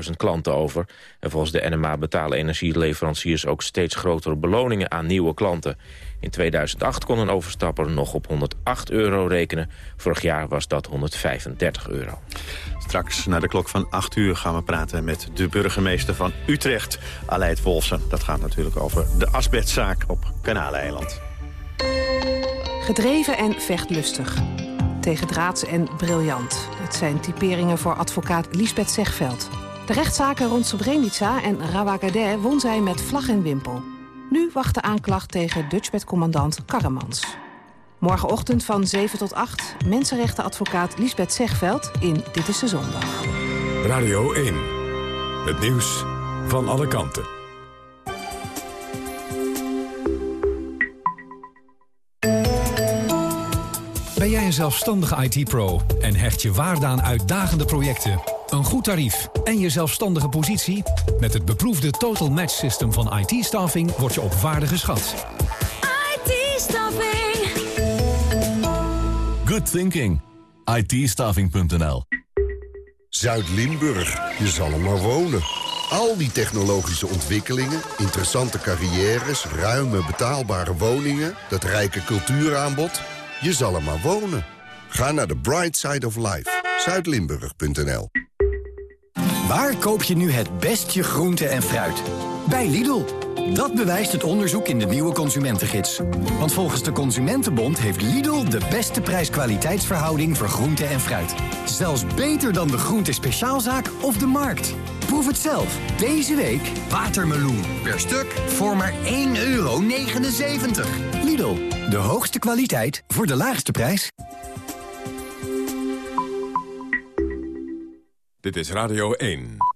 182.000 klanten over. En volgens de NMA betalen energieleveranciers ook steeds grotere beloningen aan nieuwe klanten. In 2008 kon een overstapper nog op 108 euro rekenen. Vorig jaar was dat 135 euro. Straks naar de klok van 8 uur gaan we praten met de burgemeester van Utrecht, Aleid Wolfsen. Dat gaat natuurlijk over de asbestzaak op Kanaaleiland. Gedreven en vechtlustig. Tegendraads en briljant. Het zijn typeringen voor advocaat Lisbeth Zegveld. De rechtszaken rond Srebrenica en Rawagade won zij met vlag en wimpel. Nu wacht de aanklacht tegen Dutchbed-commandant Karremans. Morgenochtend van 7 tot 8 mensenrechtenadvocaat Lisbeth Zegveld in Dit is de Zondag. Radio 1. Het nieuws van alle kanten. Ben jij een zelfstandige IT-pro en hecht je waarde aan uitdagende projecten, een goed tarief en je zelfstandige positie? Met het beproefde Total Match System van IT-staffing word je op waarde geschat. IT-staffing. Good thinking. IT-staffing.nl Zuid-Limburg, je zal er maar wonen. Al die technologische ontwikkelingen, interessante carrières... ruime betaalbare woningen, dat rijke cultuuraanbod... je zal er maar wonen. Ga naar de Bright Side of Life. Zuidlimburg.nl Waar koop je nu het beste groente en fruit? Bij Lidl. Dat bewijst het onderzoek in de nieuwe Consumentengids. Want volgens de Consumentenbond heeft Lidl de beste prijs-kwaliteitsverhouding voor groente en fruit. Zelfs beter dan de Groente Speciaalzaak of de Markt. Proef het zelf. Deze week watermeloen. Per stuk voor maar 1,79 euro. Lidl, de hoogste kwaliteit voor de laagste prijs. Dit is Radio 1.